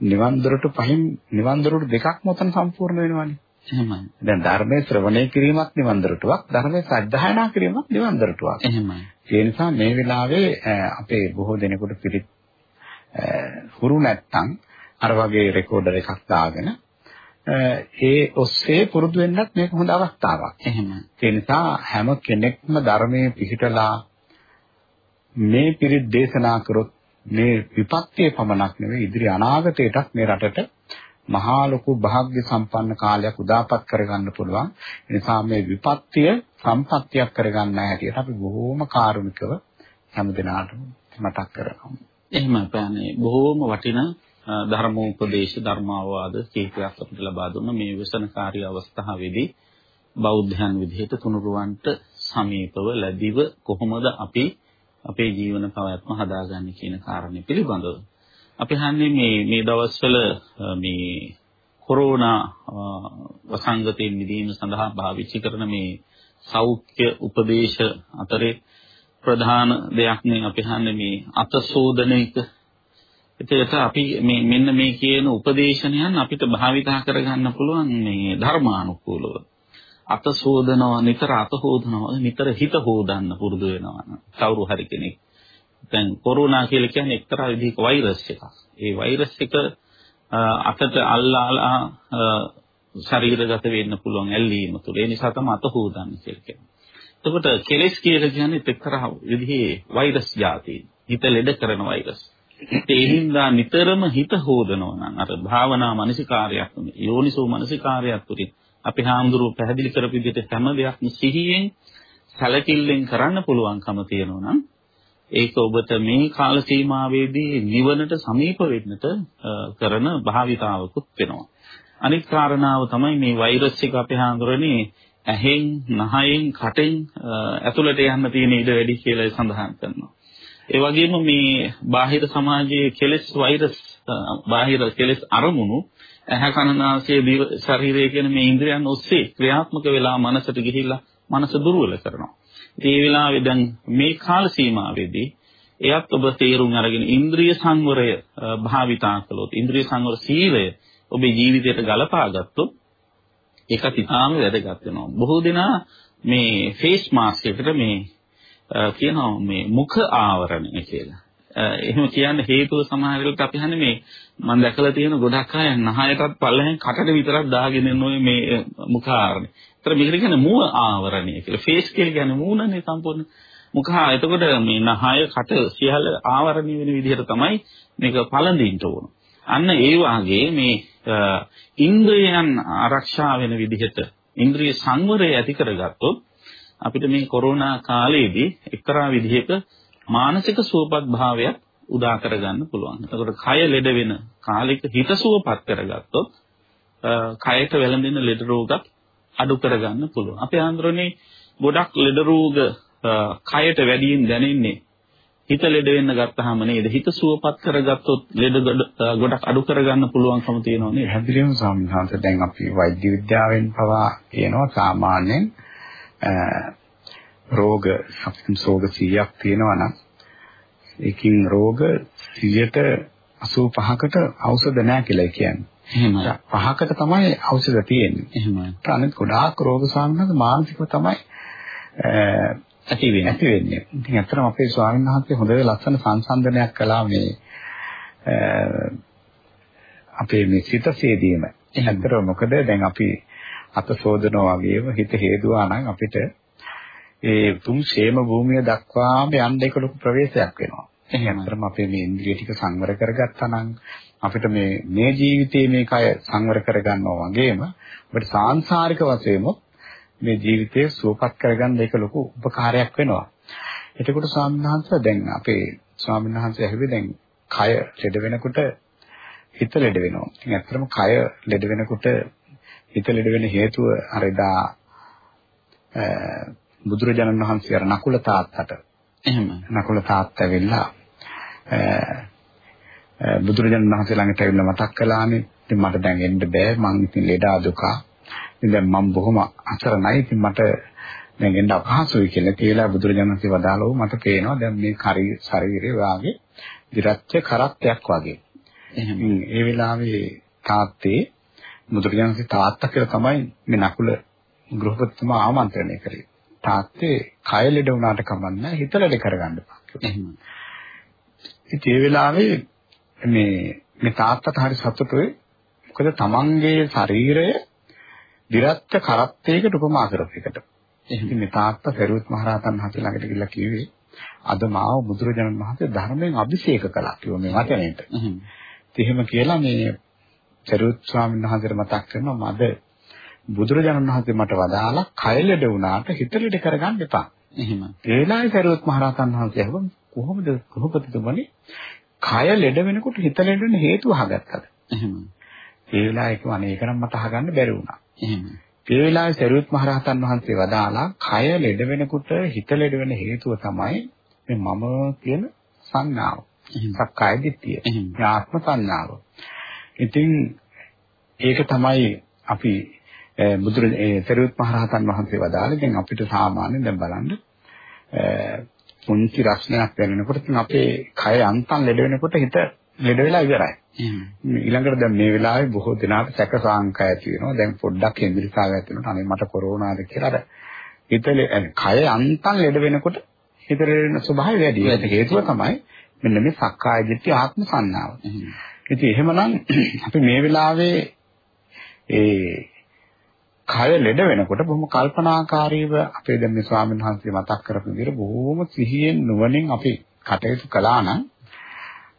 නිවන් දොරටු පහින් නිවන් දොරටු දෙකක්ම උතන සම්පූර්ණ වෙනවානේ එහෙමයි. දැන් ධර්මයේ ශ්‍රවණය කිරීමක් නිවන් දොරටුවක්, ධර්මයේ සත්‍යයනා කිරීමක් නිවන් දොරටුවක්. එහෙමයි. ඒ නිසා මේ වෙලාවේ අපේ බොහෝ දෙනෙකුට පිළිත් හුරු නැත්තම් අර වගේ රෙකෝඩර් එකක් දාගෙන ඒ ඔස්සේ පුරුදු වෙන්නත් මේක හොඳ අවස්ථාවක්. එහෙමයි. ඒ නිසා හැම කෙනෙක්ම ධර්මයේ පිහිටලා මේ පිරිත් දේශනා කරොත් මේ විපත්තිය පමණක් නෙවෙයි ඉදිරි අනාගතයටත් මේ රටට මහා ලොකු වාග්ය සම්පන්න කාලයක් උදාපත් කරගන්න පුළුවන්. ඒ නිසා මේ විපත්තිය සම්පත්තියක් කරගන්න හැටියට අපි බොහෝම කාරුණිකව හැම දිනාටම මතක් කරනවා. එහෙම පැනේ බොහෝම වටිනා ධර්මෝපදේශ ධර්මාවාද කීපයක් අපිට ලබා දුන්න මේ වසනකාරී අවස්ථාවේදී බෞද්ධයන් විදිහට තුනුරුවන්ට සමීපව ලැබිව කොහොමද අපි අපේ ජීවන පවත්ම හදාගන්නේ කියන කාරණේ පිළිබඳව අපි හන්නේ මේ මේ දවස්වල මේ කොරෝනා වසංගතයෙන් මිදීම සඳහා භාවිත කරන මේ සෞඛ්‍ය උපදේශ අතරේ ප්‍රධාන දෙයක් නේ අපි හන්නේ මේ අත සෝදන එක. ඒකට අපි මේ මෙන්න මේ කියන උපදේශනයන් අපිට භාවිතා කරගන්න පුළුවන් මේ ධර්මානුකූලව. අත සෝදනවා නිතර අත හොදනවා නිතර හිත හොදන්න පුරුදු වෙනවා කවුරු හරි කෙනෙක්. දැන් කොරෝනා කියලා කියන්නේ එක්තරා විදිහක වෛරස් එකක්. ඒ වෛරස් එක අතට අල්ලාලා ශරීරගත වෙන්න පුළුවන් ඇල්ලීම තුළ. ඒ නිසා තමයි අත හොදන්නේ කියලා කියන්නේ. එතකොට කෙලස් කියලා කියන්නේ එක්තරා විදිහේ වෛරස් જાති. හිත ලෙඩ කරන වෛරස්. ඒ හින්දා නිතරම හිත හොදනවා නම් අර භාවනා මානසිකාරයක් යෝනිසෝ මානසිකාරයක් තුලින් අපි හාමුදුරුවෝ පැහැදිලි කරපු විදිහට හැම දෙයක්ම සිහියෙන් සැලකිල්ලෙන් කරන්න පුළුවන්කම තියෙනවා නම් ඒක ඔබට මේ කාල සීමාවේදී නිවනට සමීප වෙන්නට කරන භාවිතාවකුත් වෙනවා. අනිත් කාරණාව තමයි මේ වෛරස් එක අපි හඳුරන්නේ ඇහෙන්, නහයෙන්, කටෙන් ඇතුළට යන්න තියෙන ඉඩ වැඩි කියලා සඳහන් කරනවා. ඒ වගේම මේ බාහිර සමාජයේ කෙලෙස් වෛරස් බාහිර කෙලෙස් අරමුණු ඇහැ කන නාසය දිව ශරීරය කියන මේ ඉන්ද්‍රයන් ඔස්සේ ක්‍රියාත්මක වෙලා මනසට ගිහිල්ලා මනස දුර්වල කරනවා. ඒ වෙලාවේ දැන් මේ කාල සීමාවේදී එයත් ඔබ තේරුම් අරගෙන ඉන්ද්‍රිය සංවරය භාවිතා කළොත් ඉන්ද්‍රිය සංවර සීලය ඔබේ ජීවිතයට ගලපා ගත්තොත් ඒකත් ඉතාම වැදගත් වෙනවා. බොහෝ දෙනා මේ ෆේස් මාස්ක් එකට මේ කියනවා මේ මුඛ ආවරණය කියලා. එහෙම කියන්න හේතුව සමහර වෙලාවට අපි හන්නේ මේ මම දැකලා තියෙන ගොඩක් අය නහයටත් පල්ලෙහෙන් කටට විතරක් දාගෙන ඉන්න ඔය මේ මුඛ ආවරණය. ඒතර මේකට කියන්නේ මුව ආවරණය කියලා. ෆේස් කියලා කියන්නේ මූණනේ සම්පූර්ණ. මුඛ එතකොට මේ නහය කට සියල්ල ආවරණය වෙන විදිහට තමයි මේක පළඳින්න ඕන. අන්න ඒ වාගේ මේ ඉන්ද්‍රයන් ආරක්ෂා වෙන විදිහට ඉන්ද්‍රිය සංවරය ඇති කරගත්තොත් අපිට මේ කොරෝනා කාලයේදී එක්තරා විදිහක මානසික සුවපත් භාවයක් උදා කරගන්න පුළුවන්. එතකොට කය ලෙඩ වෙන කාලෙක හිත සුවපත් කරගත්තොත් කයට වැළඳෙන ලෙඩ රෝගත් අඩු කරගන්න පුළුවන්. අපේ ආන්දරනේ ගොඩක් ලෙඩ රෝග කයට වැඩියෙන් දැනෙන්නේ හිත ලෙඩ වෙන්න ගත්තාම නේද? හිත සුවපත් කරගත්තොත් ලෙඩ ගොඩක් අඩු කරගන්න පුළුවන්කම තියෙනවා නේද? හැදිරියම සම්හාස දැන් අපි වෛද්‍ය විද්‍යාවෙන් පවා කියනවා සාමාන්‍යයෙන් රෝග සෝග 100ක් තියෙනවා නම් ඒකින් රෝග 185කට ඖෂධ නැහැ කියලා කියන්නේ. එහෙමයි. පහකට තමයි ඖෂධ තියෙන්නේ. එහෙමයි. අනිත් ගොඩාක් රෝග සාමාන්‍යයෙන් මානසිකව තමයි ඇති වෙන්නේ. ඇති වෙන්නේ. ඉතින් ඇත්තටම අපේ ස්වාමීන් වහන්සේ හොඳ ලස්සන සංසන්දනයක් කළා මේ අපේ මේ සිත සේදීම. ඇත්තටම මොකද දැන් අපි අත සෝදනවා වගේම හිත හේදුවා නම් අපිට ඒ තුන් ෂේම භූමිය දක්වාම යන්න එක ලොකු ප්‍රවේශයක් වෙනවා. එහෙනම් අපේ මේ ඉන්ද්‍රිය ටික සංවර කරගත්තා නම් අපිට මේ මේ ජීවිතයේ මේ කය සංවර කරගන්නවා වගේම අපිට සාංශාරික වශයෙන්ම මේ ජීවිතය සුවපත් කරගන්න එක ලොකු උපකාරයක් වෙනවා. එතකොට ස්වාමීන් දැන් අපේ ස්වාමීන් වහන්සේ ඇහුවේ දැන් කය ලෙඩ වෙනකොට හිත ලෙඩ වෙනවා. ඉතින් ඇත්තටම කය ලෙඩ වෙනකොට හිත ලෙඩ වෙන හේතුව අර එදා බුදුරජාණන් වහන්සේ අර නකුල තාත්තට. එහෙම. නකුල තාත්තා ඇවිල්ලා බුදුරජාණන් වහන්සේ ළඟට ඇවිල්ලා මතක් කළානේ ඉතින් මට දැන් එන්න බෑ මං ඉතින් ලෙඩ දුකා. ඉතින් දැන් මම බොහොම අසරණයි. ඉතින් මට දැන් එන්න අපහසුයි කියලා කියලා බුදුරජාණන් වහන්සේ වදාළෝ. මට පේනවා දැන් මේ කරි ශරීරේ වාගේ දිරච්ච කරත්තයක් වගේ. එහෙම. ඒ වෙලාවේ තාත්තේ බුදුරජාණන් වහන්සේ තාත්තා කියලා තමයි මේ නකුල ගෘහපතිතුමා ආමන්ත්‍රණය කළේ තාත්තේ කය ලෙඩ වුණාට කමන්නේ හිත ලෙඩ කරගන්න බෑ ඉතින් ඒ වෙලාවේ මේ මේ තාත්තට හරි සතුටුයි මොකද තමන්ගේ ශරීරය විරත්ත කරත්තයකට උපමා කරපෙකට. එහෙනම් මේ තාත්තා සරුවත් මහරහතන් වහන්සේ ළඟට ගිහිල්ලා කිව්වේ අද මාව බුදුරජාණන් වහන්සේ ධර්මයෙන් අභිෂේක කළා කිව්ව මේ වචනේට. එහෙම. කියලා මේ සරුවත් ස්වාමීන් වහන්සේට මතක් කරනවා මද බුදුරජාණන් වහන්සේ මට වදාලා කය ලෙඩ වුණාට හිත ලෙඩ කරගන්න එපා. එහෙම. ඒ වෙලාවේ සරුවත් මහරහතන් වහන්සේ අහුවා කොහොමද ගෘහපතිතුමනි කය ලෙඩ වෙනකොට හිත ලෙඩ වෙන හේතුව අහගත්තද? එහෙම. ඒ වෙලාවේ කිව්වා අනේ ඒක නම් මට අහගන්න බැරි වුණා. එහෙම. ඒ වෙලාවේ සරියුත් මහරහතන් වහන්සේ වදාලා කය ලෙඩ වෙනකොට හිත ලෙඩ වෙන හේතුව තමයි මේ මම කියන සංඥාව. සක්කාය දිට්ඨිය. ආත්ම සංඥාව. ඉතින් ඒක තමයි අපි බුදුර ඒ සරියුත් මහරහතන් වහන්සේ වදාළේ දැන් අපිට සාමාන්‍යයෙන් දැන් බලන්න පුංචි රස්නයක් දැනෙනකොට ඉතින් අපේ කය අන්තම් ලෙඩ වෙනකොට හිත ලෙඩ වෙලා ඉවරයි. ඊළඟට දැන් මේ වෙලාවේ බොහෝ දෙනාට සැක සාංකය ඇති වෙනවා. දැන් පොඩ්ඩක් ඉන්ද්‍රිසාව ඇති වෙනවා. අනේ මට කොරෝනාද කියලා අර හිතේ කය අන්තම් ලෙඩ වෙනකොට හිත ලෙඩ ස්වභාවය වැඩි. ඒක හේතුව තමයි මෙන්න මේ සක්කාය දිට්ඨි ආත්ම සංඥාව. ඉතින් එහෙමනම් අපි මේ වෙලාවේ ඒ කය ලෙඩ වෙනකොට බොහොම කල්පනාකාරීව අපේ දැන් මේ ස්වාමීන් වහන්සේ මතක් කරපු විදිහට බොහොම සිහියෙන් නුවණින් අපි කටයුතු කළා නම්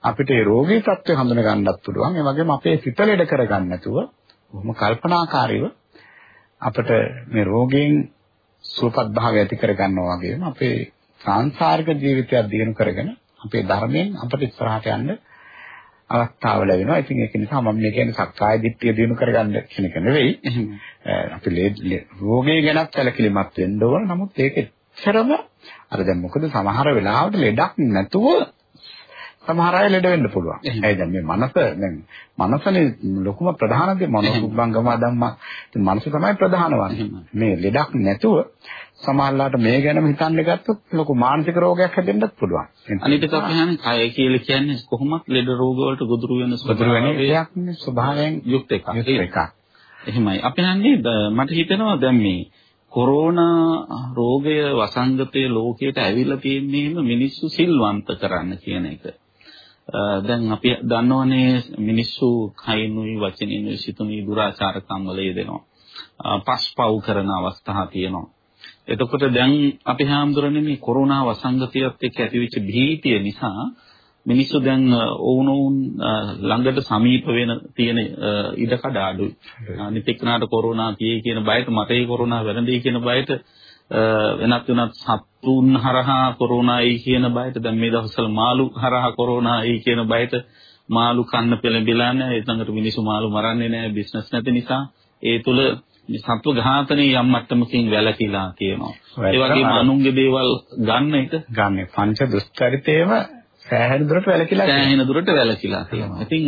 අපිට ඒ රෝගී තත්ත්වය හඳුන ගන්නත් පුළුවන්. ඒ වගේම අපේ සිත ලෙඩ කරගන්න නැතුව බොහොම කල්පනාකාරීව අපිට මේ රෝගයෙන් සුවපත් භාවය ඇති කරගන්නවා වගේම අපේ සාංශාරික ජීවිතයක් දිනු කරගෙන අපේ ධර්මයෙන් අපිට ඉස්සරහට යන්න අවස්ථාව ලැබෙනවා. ඉතින් ඒක නිසා මම මේ කියන්නේ සක්කාය දිට්ඨිය දිනු කරගන්න කියන එක නෙවෙයි. අපි රෝගය ගැනත් සැලකිලිමත් වෙන්න ඕන. නමුත් ඒක එච්චරම අර දැන් මොකද සමහර වෙලාවට ලෙඩක් නැතුව සමහර අය ලෙඩ වෙන්න පුළුවන්. ඒ දැන් මේ මනස දැන් මනසනේ ලොකුම ප්‍රධාන දේ මනෝසුබ්බංගම ධම්මා. ඉතින් මනස තමයි ප්‍රධාන වන්නේ. මේ ලෙඩක් නැතුව සමහරලාට මේ ගැනම හිතන්න ගත්තොත් ලොකු මානසික රෝගයක් හැදෙන්නත් පුළුවන්. අනිත් එක අපි හන්නේ කය කියලා කියන්නේ කොහොමත් ලෙඩ රෝග වලට ගොදුරු වෙන ස්වභාවයක් ස්වභාවයෙන් යුක්ත එකක්. එකක්. එහෙමයි. අපි හන්නේ මට හිතෙනවා දැන් මේ කොරෝනා රෝගය වසංගතයේ ලෝකයට ඇවිල්ලා තියෙන්නේ මිනිස්සු සිල්වන්ත කරන්න කියන එක. දැන් අපි දන්නවනේ මිනිස්සු කයිනුයි වචනිනුයි සිතුනුයි දුරාචාරකම් වල යෙදෙනවා. පස්පව් කරන අවස්ථා තියෙනවා. එතකොට දැන් අපි හාමුදුරනේ මේ කොරෝනා වසංගතයත් එක්ක ඇතිවෙච්ච භීතිය නිසා මිනිස්සු දැන් ඕනෝන් ළඟට සමීප වෙන තියෙන ඉඩකඩ අඩුයි. අනිත් එක්කනට කොරෝනා තියේ කියන බයට මතේ කොරෝනා වැරදි කියන බයට වෙනත් වෙනත් සත්තුන් හරහා කොරෝනායි කියන බයට දැන් මේ දවස්වල මාළු හරහා කොරෝනායි කියන බයට මාළු කන්න පෙළඹිලා නැහැ. ඒ ළඟට මිනිස්සු මාළු මරන්නේ නැහැ බිස්නස් නැති නිසා. ඒ තුල සත්ව ඝාතනයේ යම් මට්ටමකින් වැළකීලා තියෙනවා. ඒ වගේම අනුන්ගේ දේවල් ගන්න එක ගන්න පංච දුස්චරිතේම සෑහෙන දුරට වැළකීලා සෑහෙන දුරට වැළකීලා තියෙනවා. ඉතින්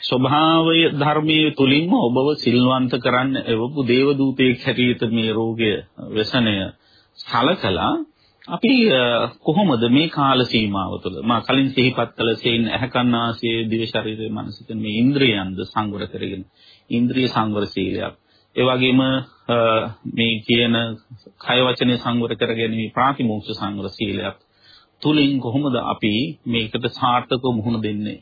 ස්වභාවය ධර්මයේ තුලින්ම ඔබව සිල්වන්ත කරන්න එවපු දේව දූතයෙක් හැටියට මේ රෝගය වසනය සලකලා අපි කොහොමද මේ කාල සීමාව තුළ මා කලින් සිහිපත් කළ සේන් ඇහැකන්නාසයේ දිව ශරීරයේ මනසිත මේ ඉන්ද්‍රියන්ද සංවර කරගෙන ඉන්ද්‍රිය සංවර සීලයක් ඒ වගේම මේ කියන කය වචනේ සංවර කරගැනීමේ ප්‍රාතිමෝක්ෂ සංවර සීලයක් තුලින් කොහොමද අපි මේකට සාර්ථකව මුහුණ දෙන්නේ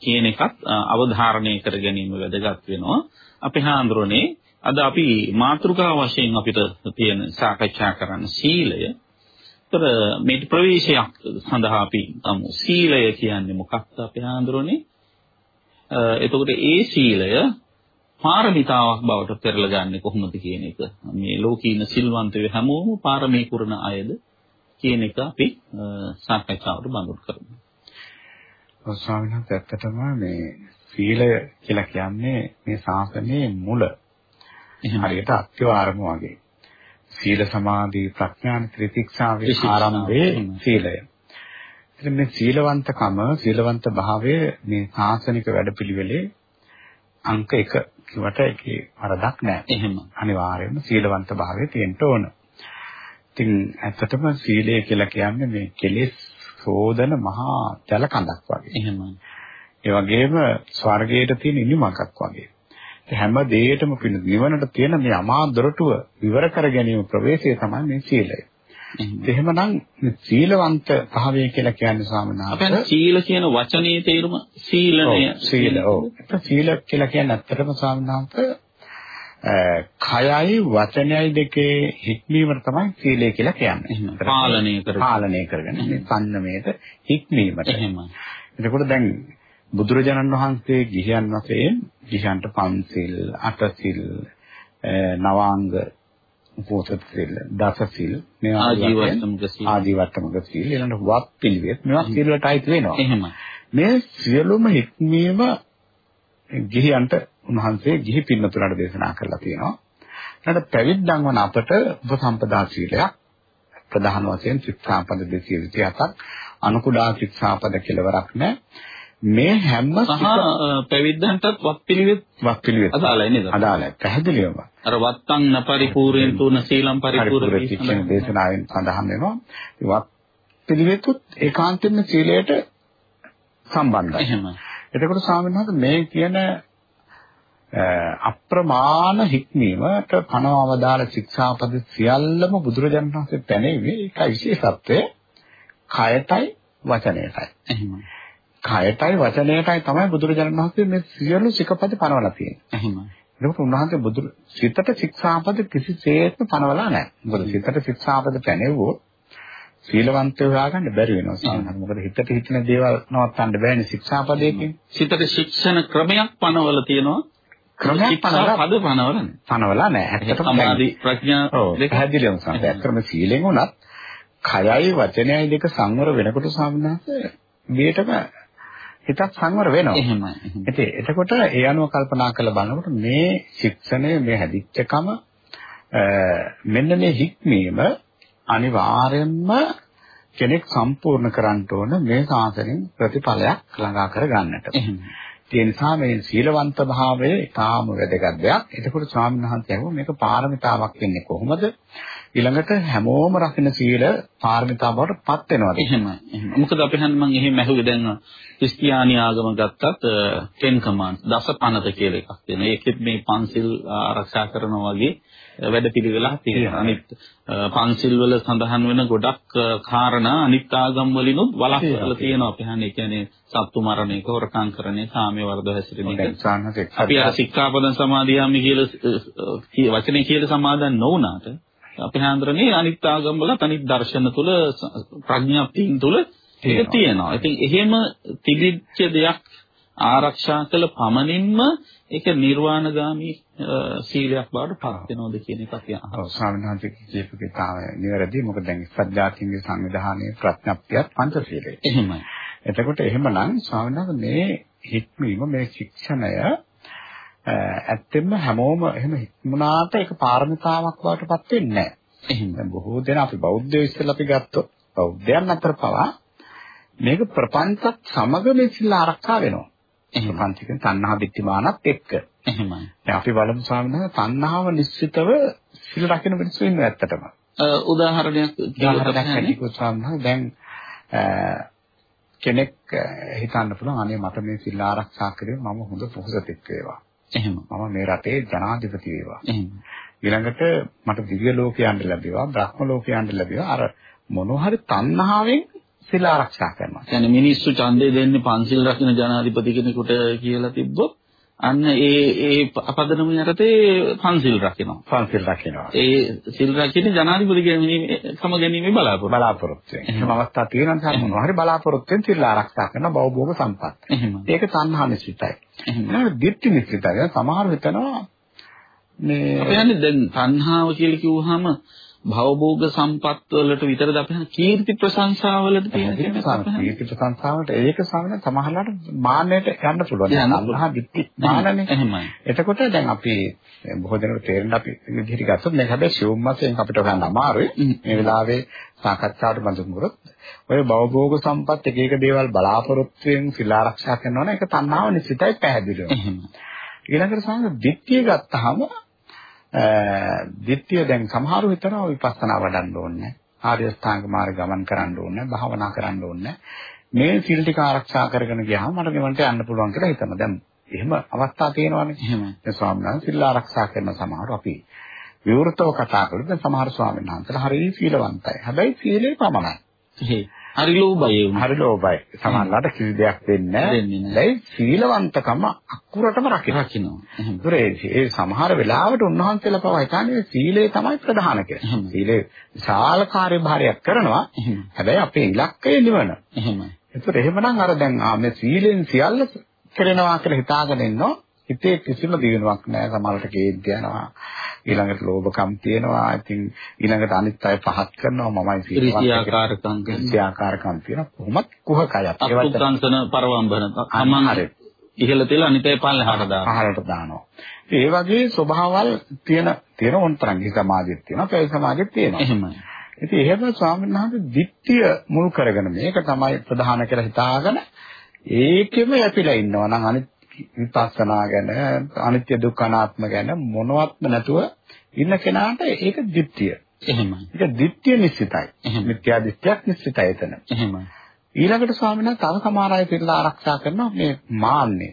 කියන එකත් අවධාරණය කර ගැනීම වැදගත් වෙනවා. අපි හාඳුරන්නේ අද අපි මාතෘකා වශයෙන් අපිට තියෙන සාකච්ඡා කරන්න සීලය. ඒතර මේ ප්‍රවේශයක් සඳහා අපි ගමු. සීලය කියන්නේ මොකක්ද අපි හාඳුරන්නේ? එතකොට ඒ සීලය පාරමිතාවක් බවට පෙරලගන්නේ කොහොමද කියන එක. මේ ලෝකීන සිල්වන්තයෝ හැමෝම පාරමී පුරන අයද කියන එක අපි සාකච්ඡාවට බඳුන් කරමු. ස්වාමීන් වහන්සේ ඇත්තටම මේ සීලය කියලා කියන්නේ මේ ශාසනයේ මුල. හරියට අත්‍යවාරම වගේ. සීල සමාධි ප්‍රඥා ත්‍රිතික්ෂාවේ ආරම්භයේ සීලය. ඉතින් මේ සීලවන්තකම සීලවන්ත භාවය මේ ශාසනික වැඩපිළිවෙලේ අංක 1 කිව්වට ඒකේ වරදක් නැහැ. එහෙම. අනිවාර්යයෙන්ම සීලවන්ත භාවය තියෙන්න ඕන. ඉතින් ඇත්තටම සීලය කියලා කියන්නේ මේ කෙලෙස් සෝදන මහා ජල කඳක් වගේ. එහෙමයි. ඒ වගේම ස්වර්ගයට තියෙන ඉනිමකක් වගේ. හැම දෙයකටම පින නිවනට තියෙන මේ අමා දොරටුව විවර කර ගැනීම ප්‍රවේශය තමයි මේ සීලය. එහෙමනම් සීලවන්ත භාවය කියලා කියන්නේ සාමනාත. අපෙන් සීල කියන වචනේ තේරුම සීලණය. සීල. ඔව්. සීල කියලා කියන්නේ ඇත්තටම සාමනාත කයයි වචනයයි දෙකේ හික්මීමට තමයි සීලය කියලා කියන්නේ. පාලනය කරගෙන පාලනය කරගෙන මේ සංයමයට හික්මීමට. එහෙමයි. එතකොට දැන් බුදුරජාණන් වහන්සේ ගිහියන් වශයෙන් ගිහියන්ට පන්සිල්, අටසිල්, නවාංග උපෝසත සීල, දස සීල්, මේවා ආජීවට්ටමක සීල්, ආජීවට්ටමක සීල්, ඊළඟට වත් පිළිවෙත් මේවා සීල් වලට අයිති වෙනවා. එහෙමයි. මේ සියලුම හික්මීම ගිහියන්ට උන්වහන්සේ ගිහි පින්නතුලට දේශනා කරලා තියෙනවා. ඊට පැවිද්දන් වන අපට උපසම්පදා සීලයක් ප්‍රධාන වශයෙන් ශික්ෂාපද 227ක් අනුකුඩා ශික්ෂාපද කෙලවරක් නැහැ. මේ හැම පැවිද්දන්ටත් වත්පිළිවෙත් වත්පිළිවෙත් අදාළයි නේද? අදාළයි. පැහැදිලිවම. අර වත්තං නපරිපූර්ණයෙන් තුන සීලම් පරිපූර්ණ කියන දේශනාවෙන් සඳහන් වෙනවා. වත්පිළිවෙතුත් ඒකාන්තයෙන්ම සීලයට සම්බන්ධයි. එහෙමයි. එතකොට ස්වාමීන් මේ කියන අප්‍රමාණ හික්මීමට පනවවදාළ ශික්ෂාපද සියල්ලම බුදුරජාණන් වහන්සේ පැනෙන්නේ ඒකයි විශේෂත්වය කයටයි වචනයටයි. එහෙමයි. කයටයි වචනයටයි තමයි බුදුරජාණන් වහන්සේ මේ සියලු ශික්ෂාපද පනවලා තියෙන්නේ. එහෙමයි. ඒකට උන්වහන්සේ බුදු සිතට ශික්ෂාපද කිසිසේත්ම පනවලා නැහැ. මොකද සිතට ශික්ෂාපද පැනෙවුවොත් සීලවන්තයෝ හොයාගන්න බැරි වෙනවා සාමාන්‍යයෙන්. මොකද හිතට හිතන දේවල් නවත්තන්න බෑනේ ශික්ෂාපදයෙන්. සිතට ශික්ෂණ ක්‍රමයක් පනවල තියෙනවා. ක්‍රමයක් පනවලා පද පනවල නැහැ. පනවලා නැහැ. ඇත්තටම සමාධි ප්‍රඥා දෙක පැහැදිලිවම සම්පූර්ණ. ඇත්තටම සීලෙන් උනත් කයයි වචනයයි දෙක සංවර වෙනකොට සාමාන්‍යයෙන් මේටම හිතක් සංවර වෙනවා. එහෙමයි. ඉතින් එතකොට ඒ අනුව කල්පනා කරලා බලනකොට මේ ශික්ෂණය මේ හැදිච්චකම මෙන්න මේ හික්මීම අනිවාර්යයෙන්ම කෙනෙක් සම්පූර්ණ කරන්න ඕන මේ සාසනෙන් ප්‍රතිඵලයක් ළඟා කර ගන්නට. එහෙමයි. ඒ නිසා මේ සීලවන්ත භාවය ඉතාම වැදගත් දෙයක්. එතකොට ස්වාමීන් වහන්සේ අහුව මේක පාරමිතාවක් වෙන්නේ කොහොමද? ඊළඟට හැමෝම රකින්න සීල පාරමිතා බවට පත් වෙනවාද? එහෙමයි. එහෙමයි. මොකද අපි හන්නේ මම එහෙම ඇහුවේ දැන් ක්‍රිස්තියානි ආගම ගත්තත් ටෙන් කමාන්ඩ්ස් දස පනත කියලා එකක් තියෙනවා. ඒකෙත් මේ පන්සිල් ආරක්ෂා කරනවා වගේ වැඩ පිළිවෙලක් තියෙනවා. අනිත් පන්සිල් වල සඳහන් වෙන ගොඩක් කාරණා අනිත් ආගම් වලිනුත් වළක්වලා තියෙනවා. අපි හන්නේ කියන්නේ සත්තු මරණ එක, හොරකම් එක, සාමය වර්ධව හැසිරෙන එක. අපි අර සික්ඛාපදං සමාදියාමි කියලා වචනේ කියලා සමාදන් නොවුනාට අපි හඳුරන්නේ අනිත් ආගම් වල අනිත් දර්ශන තුල ප්‍රඥාප්තියින් තුල ඒක තියෙනවා. ඉතින් එහෙම තිබිච්ච දෙයක් ආරක්ෂා කළ පමණින්ම ඒක නිර්වාණගාමී සීලයක් බවට පත් වෙනවද කියන එක අපි අහනවා. ඔව් ස්වාමීන් වහන්සේ කියපු කතාව නිවැරදි. මොකද දැන් සත්‍යාතින්ගේ සංවිධානයේ ප්‍රඥප්තියත් පංචශීලය. එහෙමයි. එතකොට එහෙමනම් ස්වාමීන් වහන්සේ මේ හික්මීම මේ ශික්ෂණය ඇත්තෙන්ම හැමෝම එහෙම හික්මුණාට ඒක පාරමිතාවක් බවට පත් වෙන්නේ නැහැ. එහෙනම් බොහෝ දෙනා අපි බෞද්ධයෝ ඉස්සෙල්ලා අපි ගත්තොත් බෞද්ධයන් අතර පවා මේක ප්‍රපංචත් සමග මේ සිල් ආරක්ෂා වෙනවා. ප්‍රපංචිකෙන් තණ්හා දිට්ඨිමානත් එක්ක. එහෙමයි. දැන් අපි බලමු ස්වාමීන් වහන්සේ තණ්හාව නිශ්චිතව සිල් රකින්න මිනිස්සු ඉන්නවා ඇත්තටම. උදාහරණයක් උදාහරණයක් වහන්සේ දැන් කෙනෙක් හිතන්න පුළුවන් අනේ මට මේ සිල් ආරක්ෂා කරේ මම හොඳ පොහොසතෙක් වේවා. එහෙම. මම මේ රටේ ජනාධිපති වේවා. එහෙම. ඊළඟට මට දිව්‍ය ලෝකයන්ට ලැබේවා, බ්‍රහ්ම ලෝකයන්ට ලැබේවා. අර මොනවා හරි තණ්හාවෙන් සිල් ආරක්ෂා කරනවා. يعني මිනිස්සු ඡන්දය දෙන්නේ පන්සිල් රකින්න ජනාධිපති කෙනෙකුට කියලා තිබ්බොත් අන්න ඒ ඒ අපදනම යටතේ පන්සිල් රකින්නවා. පන්සිල් රකින්නවා. ඒ සිල් රකින්නේ ජනාධිපති කම ගැනීමේ බලාපොරොත්තු. බලාපොරොත්තු. එහෙම අවස්ථා තියෙනවා නම් මොනවා හරි බලාපොරොත්තුෙන් සිල් ආරක්ෂා කරන බවභෝග සම්පත්. ඒක සංහා නිශ්චිතයි. එහෙම. දිට්ඨි නිශ්චිතයි. සමහර හිතනවා මේ අපි යන්නේ දැන් තණ්හාව කියලා කිව්වහම භවභෝග සම්පත් වලට විතරද අපි හන කීර්ති ප්‍රශංසා වලට තියෙන කීර්ති ප්‍රශංසාවට ඒක සමන සමහරලාට මාන්නයට යන්න පුළුවන්. අල්ලාහ දික්ටි මානනේ. එහෙමයි. එතකොට දැන් අපි බොහෝ දෙනෙකුට තේරෙන්න අපි විදිහට ගත්තොත් මේක හැබැයි ශිවම් මාසයෙන් අපිට ගන්න අමාරුයි. මේ වෙලාවේ සාකච්ඡාවට බඳුනොත් ඔය භවභෝග සම්පත් එක එක දේවල් බලාපොරොත්තුෙන් සිල් ආරක්ෂා කරනවා නම් ඒක තණ්හාව නිසිතයි පැහැදිලිව. එහෙමයි. ඊළඟට සමහර දික්තිය ගත්තාම දිට්ඨිය දැන් සමහරව හිතනවා විපස්සනා වඩන්න ඕනේ. ආර්ය ශ්‍රාංග මාර්ග ගමන් කරන්න ඕනේ, භාවනා කරන්න ඕනේ. මේ සිල් ටික ආරක්ෂා කරගෙන ගියාම මට නිවන්ට යන්න පුළුවන් කියලා හිතනවා. දැන් එහෙම අවස්ථා තියෙනවානේ. එහෙමයි. ඒ ස්වාමීන් වහන්සේ සිල් ආරක්ෂා කරන සමහර අපි විවෘතව කතා කළොත් දැන් සමහර ස්වාමීන් වහන්සේලා හරිය සීලවන්තයි. හැබැයි සීලේ පමණයි. හරි ලෝභයි වුණා. හරි ලෝභයි. සමහරවිට කිසි දෙයක් දෙන්නේ නැහැ. සීලවන්තකම අකුරටම. රකින්නවා. එහෙනම් ඒ සමහර වෙලාවට උන්වහන්සේලා පවා හිතන්නේ සීලය තමයි ප්‍රධාන කියලා. සීලේ විශාල කාර්යභාරයක් කරනවා. හැබැයි අපේ ඉලක්කය නිවන. එහෙමයි. ඒතර එහෙමනම් අර දැන් ආ මේ සීලෙන් සියල්ල කරනවා කියලා හිතාගෙන ඉන්නෝ හිතේ කිසිම දිනුවක් නැහැ. සමහරට කේන්ති යනවා. ඊළඟට ලෝභකම් තියෙනවා. ඉතින් ඊළඟට අනිත් අය පහත් කරනවා. මමයි සිල්වත්. ක්‍රියාකාරකම් ක්‍රියාකාරකම් තියෙනවා. කොහොමත් කුහකයක්. ඒවත් සංසන පරවම්බන. හරි. ඉහළ තියලා අනිත් අය පල්ලෙහාට දානවා. පහළට දානවා. ඒ වගේ ස්වභාවල් තියෙන තියෙන උන්තරංග සමාජෙත් තියෙනවා. පැය සමාජෙත් තියෙනවා. එහෙමයි. ඉතින් එහෙම ස්වාමීන් වහන්සේ දිට්ඨිය මුල් කරගෙන මේක තමයි ප්‍රධාන කියලා හිතාගෙන ඒකෙම යැපිලා ඉන්නවා නම් අනිත් විපස්සනා ගැන අනිත්‍ය දුක්ඛ අනාත්ම ගැන මොනවත්ම නැතුව ඉන්න කෙනාට ඒක දිට්ඨිය. එහෙමයි. ඒක දිට්ඨිය නිශ්චිතයි. මිත්‍යා දිට්ඨියක් නිශ්චිතයි එතන. එහෙමයි. ඊළඟට ස්වාමීන් වහන්සේ තව සමහර අය පිළිලා ආරක්ෂා කරනවා මේ මාන්නේ.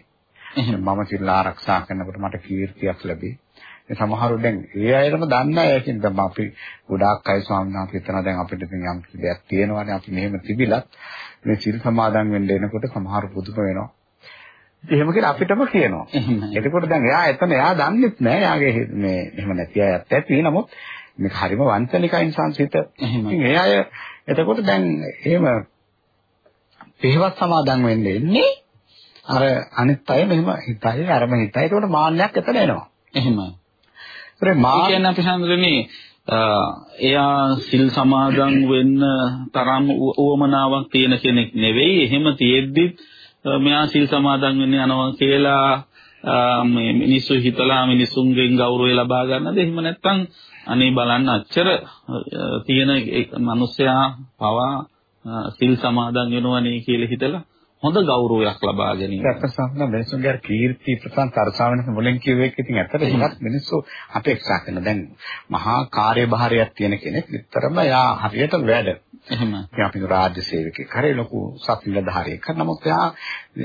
මම සිල්ලා ආරක්ෂා කරනකොට මට කීර්තියක් ලැබේ. ඒ සමහරව දැන් ඒ අයටම දන්නේ ඒකින් දැන් අපි ගොඩාක් අය ස්වාමීන් වහන්සේ හිතන දැන් අපිට ඉතින් යම් දෙයක් තියෙනවානේ අපි මෙහෙම තිබිලත් මේ සිල් සමාදන් වෙන්න එනකොට සමහර පුදුම වෙනවා. එහෙම කියලා අපිටම කියනවා. එතකොට දැන් එයා එතන එයා දන්නෙත් නෑ එයාගේ මේ එහෙම නැති අයත් ඇති. නමුත් මේක හරිම වංචනිකයින් සංසිත. ඉතින් ඒ අය එතකොට දැන් එහෙම පෙහවත් සමාදන් වෙන්න එන්නේ අර අනිත් අය මෙහෙම හිතයි අරම හිතයි. ඒකට මාන්නයක් එතන එනවා. එහෙමයි. ඒ කියන්නේ අපි හඳුරන්නේ එයා සිල් සමාදන් වෙන්න තරම් උවමනාවක් තියෙන කෙනෙක් නෙවෙයි. එහෙම තියෙද්දි මෙයා සිල් සමාදන් වෙන්න යනවා කියලා මේ මිනිස්සු හිතලා මිනිසුන්ගෙන් ගෞරවය ලබා ගන්නද? එහෙම නැත්නම් අනේ බලන්න අච්චර තියෙන මිනිස්සයා පවා සිල් සමාදන් වෙනවනේ කියලා හිතලා හොඳ ගෞරවයක් ලබා ගැනීම. ඒක සම්පූර්ණ මිනිසුන්ගේ කීර්ති ප්‍රසන්න තරසාවෙන මුලින් කිව්ව එක ඉතින් ඇත්තට ඒවත් මිනිස්සු අපේක්ෂා කරන. දැන් මහා කාර්යභාරයක් තියෙන කෙනෙක් විතරම යා හරියට වැඩ. එහෙම. ඉතින් අපි රාජ්‍ය සේවකයෙක්. හරි ලොකු සත්විලධාරියෙක්. කරන නමුත් යා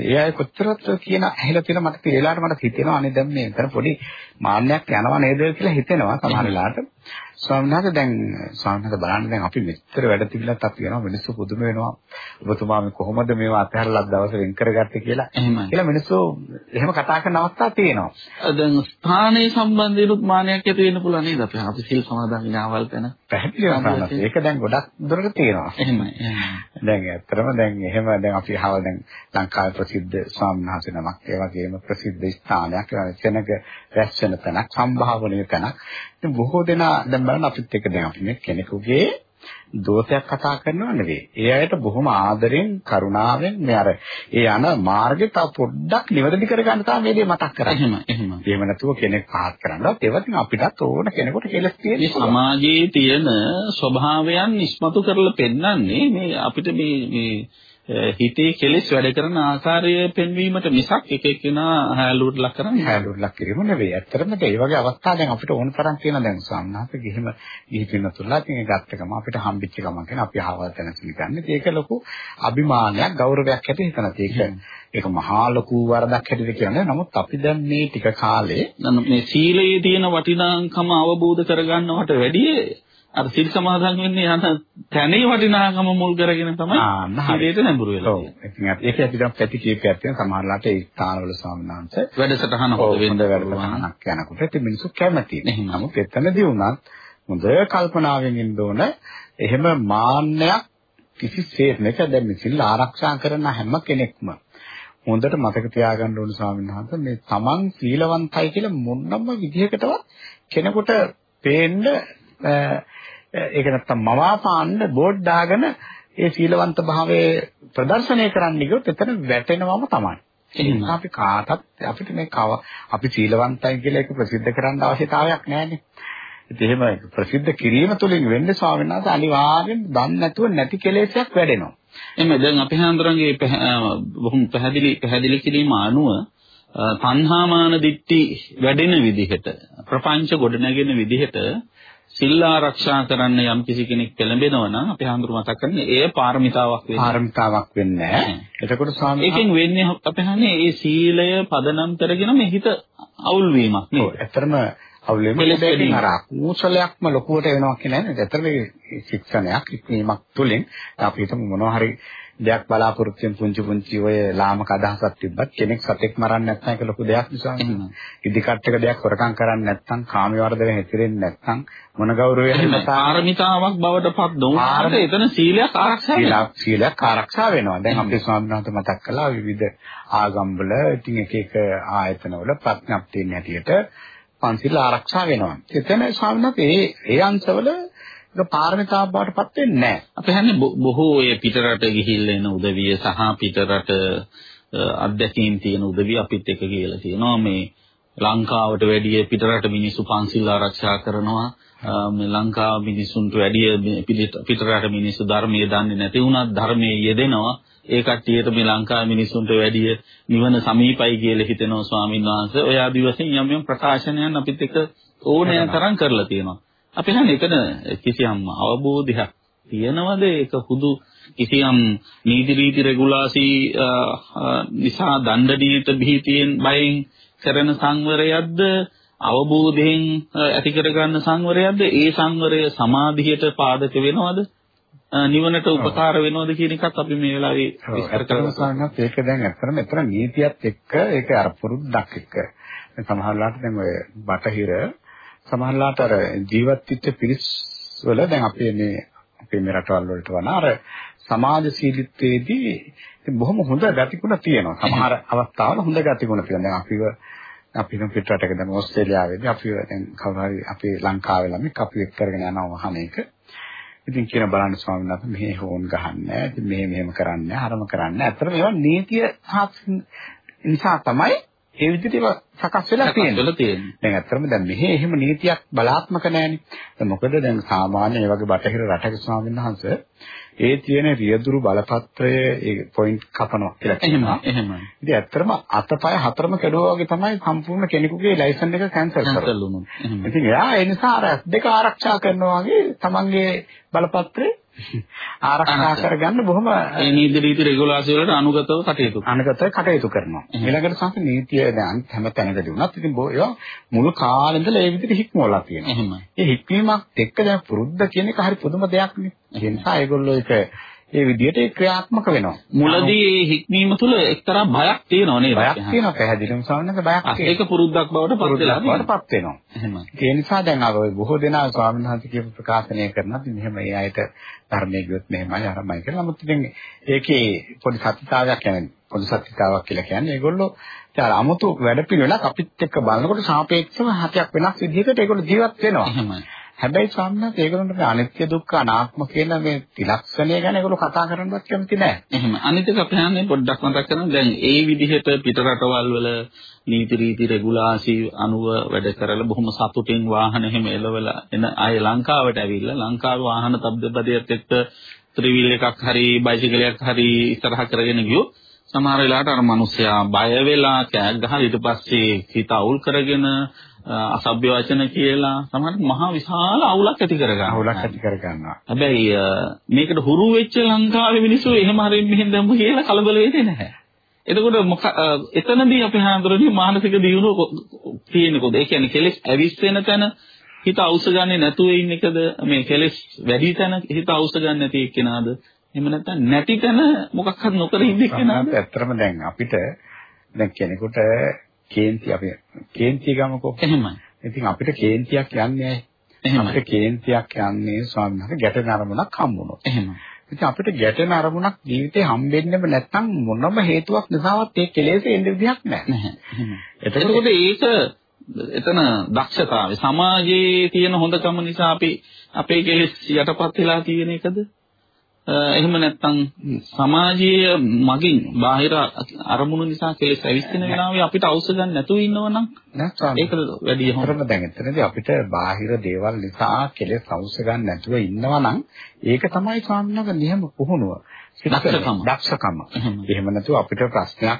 ඒ අය කොච්චරත් කියන ඇහිලා තියෙන මට ඒ වෙලාවට මට හිතෙනවා අනේ දැන් මේ අතර පොඩි මාන්නයක් යනවා නේද කියලා හිතෙනවා සමහර වෙලාවට. ස්වාමීන් වහන්සේ දැන් ස්වාමීන් වහන්සේ බලන්න දැන් අපි මෙච්චර වැඩ තිබිලත් අපි යනවා මිනිස්සු පුදුම වෙනවා. ඔබතුමා මේ කොහොමද මේවා අතහැරලා දවස් වෙන් කරගත්තේ කියලා. එහෙමයි. කියලා මිනිස්සු එහෙම කතා කරන අවස්ථා තියෙනවා. දැන් ස්ථානයේ සම්බන්ධීනුත් මානයක් ඇති වෙන්න පුළුවන් නේද අපි අපි සිල් සමාදන් විනාවල් තැන. පැහැදිලිව තමයි. ඒක දැන් ගොඩක් දුරට තියෙනවා. එහෙමයි. දැන් ඇත්තටම දැන් එහෙම දැන් අපි අහවල් දැන් ලංකාවේ ප්‍රසිද්ධ ස්වාමීන් වහන්සේ නමක් ඒ වගේම ප්‍රසිද්ධ ස්ථානයක් වෙනක රැස් වෙන තැනක් සම්භාවනීය තැනක්. ඉතින් බොහෝ දෙනා දැන් බලන්න අපිත් එක්ක දැන් අපි මේ කෙනෙකුගේ දෝෂයක් කතා කරනව නෙවෙයි. ඒ අයට බොහොම ආදරෙන් කරුණාවෙන් මේ අර ඒ යන මාර්ගේ තව පොඩ්ඩක් නිවැරදි කරගන්න තමයි මේ දේ මතක් කරන්නේ. එහෙම එහෙම. එහෙම නැතුව කෙනෙක් පහත් කරන්නවත් ඒවතින් අපිටත් ඕන කෙනෙකුට කෙලස් තියෙන. සමාජයේ තියෙන ස්වභාවයන් ඉස්මතු කරලා පෙන්වන්නේ මේ අපිට මේ මේ හිතේ කෙලෙස් වැඩ කරන ආකාරය පෙන්වීමට මිසක් එක එක්කෙනා හැලුවට ලක් කරන්නේ හැලුවට ලක් කිරීම නෙවෙයි. ඇත්තටම ඒ වගේ අවස්ථා දැන් අපිට ඕන තරම් තියෙන දැන් සම්නාත ගිහිම ගිහි පින්නතුල්ලා ඉතින් ඒ ගත්ත ගම අපිට හම්බෙච්ච ගම කියන අපි අහවල් තැන සිලිගන්නේ. ඒක ලොකු අභිමානයක් ගෞරවයක් ඇති හිතන ඒක ඒක මහා ලොකු වරදක් හැටියට කියන්නේ. නමුත් අපි දැන් මේ ටික කාලේ මේ සීලයේ තියෙන වටිනාකම අවබෝධ කරගන්නවට වැඩිය අර සිල් සමාදන් වෙන්නේ යන තැනේ වටිනාකම මුල් කරගෙන තමයි හරියට නැඹුරු වෙලා තියෙන්නේ. ඉතින් ඒක ඇත්තටම පැති කීපයක් තියෙන සමහරලාට ඒ ස්ථානවල ස්වාමීනාංශ වැඩසටහන හොද වෙන්න වැඩසටහනක් යනකොට ඉතින් මිනිස්සු කැමතියි. නමුත් එතනදී වුණත් හොඳ කල්පනාවෙන් ඉන්න ඕන. එහෙම මාන්නයක් කිසිසේත් නැක දැන් සිල් ආරක්ෂා කරන හැම කෙනෙක්ම හොඳට මතක තියාගන්න ඕන ස්වාමීන් වහන්සේ මේ තමන් සීලවන්තයි කියලා මොනම විදිහකටවත් කෙනෙකුට පේන්න ඒක නැත්තම් මවාපාන්න බෝඩ් දාගෙන ඒ සීලවන්ත භාවයේ ප්‍රදර්ශනය කරන්න ගියොත් එතන වැටෙනවම තමයි. ඒ නිසා අපි කාටත් අපිට මේ කව අපි සීලවන්තයි කියලා ඒක ප්‍රසිද්ධ කරන්න අවශ්‍යතාවයක් නැහැනේ. ඉතින් එහෙම ප්‍රසිද්ධ කිරීම තුළින් වෙන්නේ ස්වාමීන් වහන්සේ අනිවාර්යෙන් දන්නේ නැතුව නැති කෙලෙසයක් වැඩෙනවා. එimhe දැන් අපි හඳුරන්නේ බොහොම පැහැදිලි පැහැදිලි කිරීම අනුව තණ්හාමාන දිට්ටි වැඩෙන විදිහට ප්‍රපංච ගොඩනැගෙන විදිහට සිල් ආරක්ෂා කරන්න යම් කිසි කෙනෙක් පෙළඹෙනවා නම් අපි හඳුරු මතක් කරන්නේ ඒ පාරමිතාවක් වෙන්නේ. පාරමිතාවක් වෙන්නේ නැහැ. එතකොට ස්වාමීන් ඒකෙන් වෙන්නේ අපි හන්නේ ඒ සීලය පදනම් කරගෙන මේ හිත අවුල් වීමක් නේ. ඔව්. ඇත්තටම අවුල් වීම අර අකුසලයක්ම ලොකුවට වෙනවා කියන්නේ නේද? ඇත්තට මේ ශික්ෂණයක් ඉක්මීමක් තුලින් අපි හිතමු මොනවා හරි දෙයක් බලාපොරොත්තු වෙන පුංචි පුංචි ඔය ලාමක අදහසක් තිබ්බත් කෙනෙක් සතෙක් මරන්නේ නැත්නම් ඒක ලොකු දෙයක් නිසා ඉදිකට්ටක දෙයක් හොරකම් කරන්නේ නැත්නම් කාම වර්ධව හැතිරෙන්නේ නැත්නම් මොන ගෞරවයෙන් පාරමිතාවක් බවට පත් නොවුනහට එතන සීලයක් ආරක්ෂා වෙනවා. සීලයක් ආරක්ෂා වෙනවා. දැන් අපේ ස්වාමීන් වහන්සේ මතක් කළා විවිධ ආගම්වල ඉතින් එක එක ආයතනවල ප්‍රඥප්තියන් හැටියට පන්සිල් ආරක්ෂා වෙනවා. එතන ස්වාමීන් වහන්සේ ඒ අංශවල ඒක පාරමිතාවක් බවට පත් වෙන්නේ නැහැ. අපි හන්නේ බොහෝ ඔය පිටරට ගිහිල්ලා එන උදවිය සහ පිටරට අධ්‍යක්ීම් තියෙන උදවිය අපිත් එක කියලා තියෙනවා. මේ ලංකාවට වැඩිය පිටරට මිනිස්සු පන්සිල් ආරක්ෂා කරනවා. මේ ලංකාව මිනිසුන්ට වැඩිය පිටරට මිනිස්සු ධර්මයේ දන්නේ නැති වුණත් ධර්මයේ යෙදෙනවා. ඒ කට්ටියට මේ ලංකාවේ මිනිසුන්ට වැඩිය නිවන සමීපයි කියලා හිතෙනවා ස්වාමීන් වහන්සේ ඔය ආදි වශයෙන් යම් යම් ප්‍රකාශනයන් අපිත් එක ඕනෑ තරම් කරලා තියෙනවා. අපි හන්නේ එතන කිසියම් අවබෝධයක් තියනවද? ඒක හුදු කිසියම් නීති රීති රෙගුලාසි නිසා දණ්ඩනීයට බිහිතියෙන් බයෙන් කරන සංවරයක්ද? අවබෝධයෙන් ඇති කරගන්න සංවරයක්ද? ඒ සංවරය සමාධියට පාදක වෙනවද? නිවනට උපකාර වෙනවද කියන එකත් අපි මේ වෙලාවේ විස්තර කරනවා ඒක දැන් ඇත්තටම එතන නීතියත් එක්ක ඒක අර පුරුද්දක් එක්ක. සමහරවිට දැන් ඔය බටහිර සමහරලාට අර ජීවත් වෙච්ච පිරිස් වල දැන් අපේ මේ අපේ මේ රටවල් වලට වඩා අර සමාජශීලීත්වයේදී බොහොම හොඳ ගතිගුණ තියෙනවා. සමහර අවස්ථාවල හොඳ ගතිගුණ තියෙනවා. දැන් අපිව අපි නම් පිටරටක දැන් ඕස්ට්‍රේලියාවේදී අපිව දැන් කවුරු හරි අපේ ලංකාවේ ළමෙක් අපිව එක් කරගෙන යනවා වහන එක. ඉතින් කියන බලන්න ස්වාමීන් වහන්සේ මෙහෙ හෝන් ගහන්නේ ඉතින් මෙහෙ මෙහෙම කරන්නේ අරම කරන්නේ. ඇත්තටම ඒවා නීතිය නිසා තමයි ඒ විදිහට ඒවා සකස් වෙලා තියෙන්නේ. දැන් ඇත්තටම දැන් මෙහි එහෙම නීතියක් බලාත්මක නැහැනේ. මොකද දැන් සාමාන්‍ය මේ වගේ බටහිර රටක ස්වාමීන් වහන්සේ ඒ තියෙන රියදුරු බලපත්‍රය ඒ පොයින්ට් කපනවා කියලා කියනවා. එහෙමයි. ඉතින් ඇත්තටම අතපය හතරම කැඩුවා වගේ තමයි සම්පූර්ණ කෙනෙකුගේ ලයිසන් එක කැන්සල් කරනවා. ඉතින් එයා ඒ නිසා අර දෙක ආරක්ෂා කරනවා වගේ තමන්ගේ බලපත්‍රේ ආරක්ෂා කරගන්න බොහොම ඒ නීති රීති රෙගුලාසි වලට අනුගතව කටයුතු අනුගතව කටයුතු කරනවා. ඊළඟට සංක නීතිය දැන් හැම තැනකදී වුණත් ඉතින් ඒවා මුළු කාලෙ ඉඳලා ඒ විදිහට හික්මවලා තියෙනවා. එහෙමයි. ඒ හික්මීමක් එක්ක දැන් පුරුද්ද කියන එක හරි පුදුම දෙයක් නේ. ඒ නිසා ඒගොල්ලෝ ඒක ඒ විදිහට ඒ ක්‍රියාත්මක වෙනවා. මුලදී ඒ හික්මීම තුළ එක්තරා බයක් තියෙනව නේද? බයක් තියෙනවා පැහැදිලිවම සාමාන්‍යක බයක් තියෙනවා. ඒක පුරුද්දක් බවට පත් වෙනවා. එහෙමයි. ඒ නිසා දැන් අර බොහෝ දෙනා ස්වාමීන් වහන්සේ කියපු ප්‍රකාශනය කරනවා. ඉතින් මෙහෙම ඒ අයට ධර්මයේ ගියොත් මෙහෙමයි අරමයි කියලා. නමුත් ඉතින් ඒකේ පොඩි සත්‍යතාවයක් කියන්නේ පොදු සත්‍යතාවක් කියලා කියන්නේ ඒගොල්ලෝ දැන් අමුතු වැඩ පිළිවෙලක් අපිත් එක්ක බලනකොට සාපේක්ෂව හතක් වෙනස් විදිහකට ඒගොල්ලෝ ජීවත් වෙනවා. එහෙමයි. හැබැයි ස්වාමීන් ඒගොල්ලන්ට මේ අනිත්‍ය දුක්ඛ අනාත්ම කියන මේ ත්‍රිලක්ෂණය ගැන ඒගොල්ලෝ කතා කරන්නවත් කැමති නැහැ. එහෙම. අනිත් එක අපි හන්නේ පොඩ්ඩක් මතක් කරනවා. දැන් ඒ විදිහට පිට රටවල් වල නීති රීති රෙගුලාසි අනුව වැඩ කරලා බොහොම සතුටින් වාහන එහෙම එලවලා එන අය ලංකාවට ඇවිල්ලා ලංකාවේ වාහන තබ්දපදයට එක්ක ත්‍රිවිල් එකක් හරි බයිසිකලයක් හරි ඉස්සරහ කරගෙන ගියොත් සමහර වෙලාවට අර මිනිස්සයා බය වෙලා කෑග් ගහලා ඊට පස්සේ හිත අවුල් කරගෙන අසභ්‍ය වචන කියලා සමහර මහා විශාල අවුලක් ඇති කරගන්නවා. අවුලක් ඇති කරගන්නවා. හැබැයි මේකට හුරු වෙච්ච ලංකාවේ මිනිස්සු එහෙම හරින් මෙහෙන් දැම්ම කියලා කලබල වෙන්නේ නැහැ. එතකොට මොක එතනදී අපි හඳුරන්නේ මානසික දියුණුව තියෙන කොට. ඒ කියන්නේ කෙලෙස් ඇවිස්සෙන තැන හිත අවශ්‍ය ගන්නේ නැතුව ඉන්න එකද මේ කෙලෙස් වැඩි තැන හිත අවශ්‍ය ගන්න නැති එක්කෙනාද? එහෙම නැත්නම් නැති තැන මොකක්වත් නොකර ඉන්න එක්කෙනාද? ඇත්තටම දැන් අපිට දැන් කෙනෙකුට කේන්ති අපි කේන්ති ගමකෝ. එහෙමයි. ඉතින් අපිට කේන්තියක් යන්නේ එහෙමයි. අපිට කේන්තියක් යන්නේ ස්වාමීන් වහන්සේ ගැටෙන අරමුණක් හම්බුනොත්. එහෙමයි. ඉතින් අපිට ගැටෙන අරමුණක් ජීවිතේ හම්බෙන්නෙම නැත්නම් මොනම හේතුවක් නිසාවත් ඒ කෙලෙස් එන්නේ විදිහක් නැහැ. නැහැ. එතකොට ඒක එතන දක්ෂතාවය සමාජයේ තියෙන හොඳකම නිසා අපි අපේ කෙලෙස් යටපත් වෙලා තියෙන එකද? එහෙම නැත්නම් සමාජීය මගින් බාහිර අරමුණු නිසා කෙලෙස් ඇවිස්සෙන වෙලාවේ අපිට අවශ්‍ය ගන්න නැතුව ඉන්නවනම් ඒක වැඩි හොරම දැන් එතනදී අපිට බාහිර දේවල් නිසා කෙලෙස් අවශ්‍ය ගන්න නැතුව ඉන්නවනම් ඒක තමයි ස්වාමීනගේ නියම පුහුණුව. දක්ෂකම. දක්ෂකම. එහෙම නැතුව අපිට ප්‍රශ්නයක්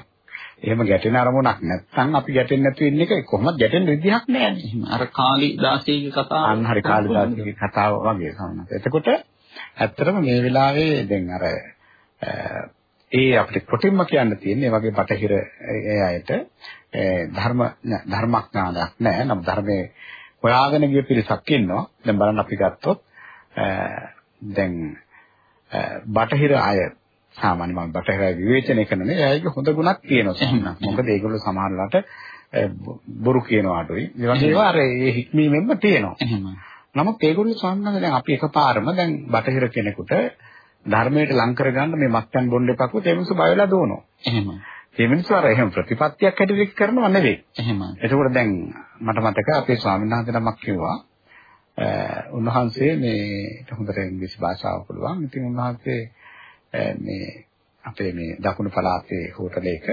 එහෙම ගැටෙන අරමුණක් නැත්නම් අපි ගැටෙන්නේ නැතුව ඉන්න එක කොහොමද ගැටෙන්න විදිහක් නැහැ. අර කාලිදාසීගේ කතාව. අන්න හරි කාලිදාසීගේ කතාව වගේ සමහරවිට. එතකොට ඇත්තටම මේ වෙලාවේ දැන් අර ඒ අපිට කොටින්ම කියන්න තියෙන්නේ මේ වගේ බටහිර ඒ අයට ධර්ම ධර්මඥානයක් නැහැ. නම් ධර්මයේ හොයාගෙන ගිය පිරිසක් ඉන්නවා. දැන් බලන්න අපි ගත්තොත් දැන් බටහිර අය සාමාන්‍ය මම බටහිර විවේචනය කරනනේ එයාගේ හොඳ ගුණක් තියෙනවා. මොකද ඒගොල්ලෝ සමහරලාට බොරු කියනවා අඩුයි. ඒ වගේ ඒවා අර ඒ හික්මීමෙන්ම තියෙනවා. නමුත් ඒගොල්ලෝ සාමාන්‍යයෙන් දැන් අපි එකපාරම දැන් බටහිර කෙනෙකුට ධර්මයට ලං කරගන්න මේ මත්යන් බොන්න එපකුත් ඒ මිනිස්සු බය වෙලා දුවනවා. එහෙමයි. ඒ මිනිස්සු අර එහෙම ප්‍රතිපත්තියක් හැටියට කරනව නෙවෙයි. එහෙමයි. එතකොට දැන් මට මතකයි අපේ ස්වාමීන් වහන්සේ නමක් කිව්වා උන්වහන්සේ මේ හොඳට ඉංග්‍රීසි භාෂාව පුළුවන්. ඉතින් උන්වහන්සේ මේ අපේ මේ දකුණු පළාතේ හෝටලයක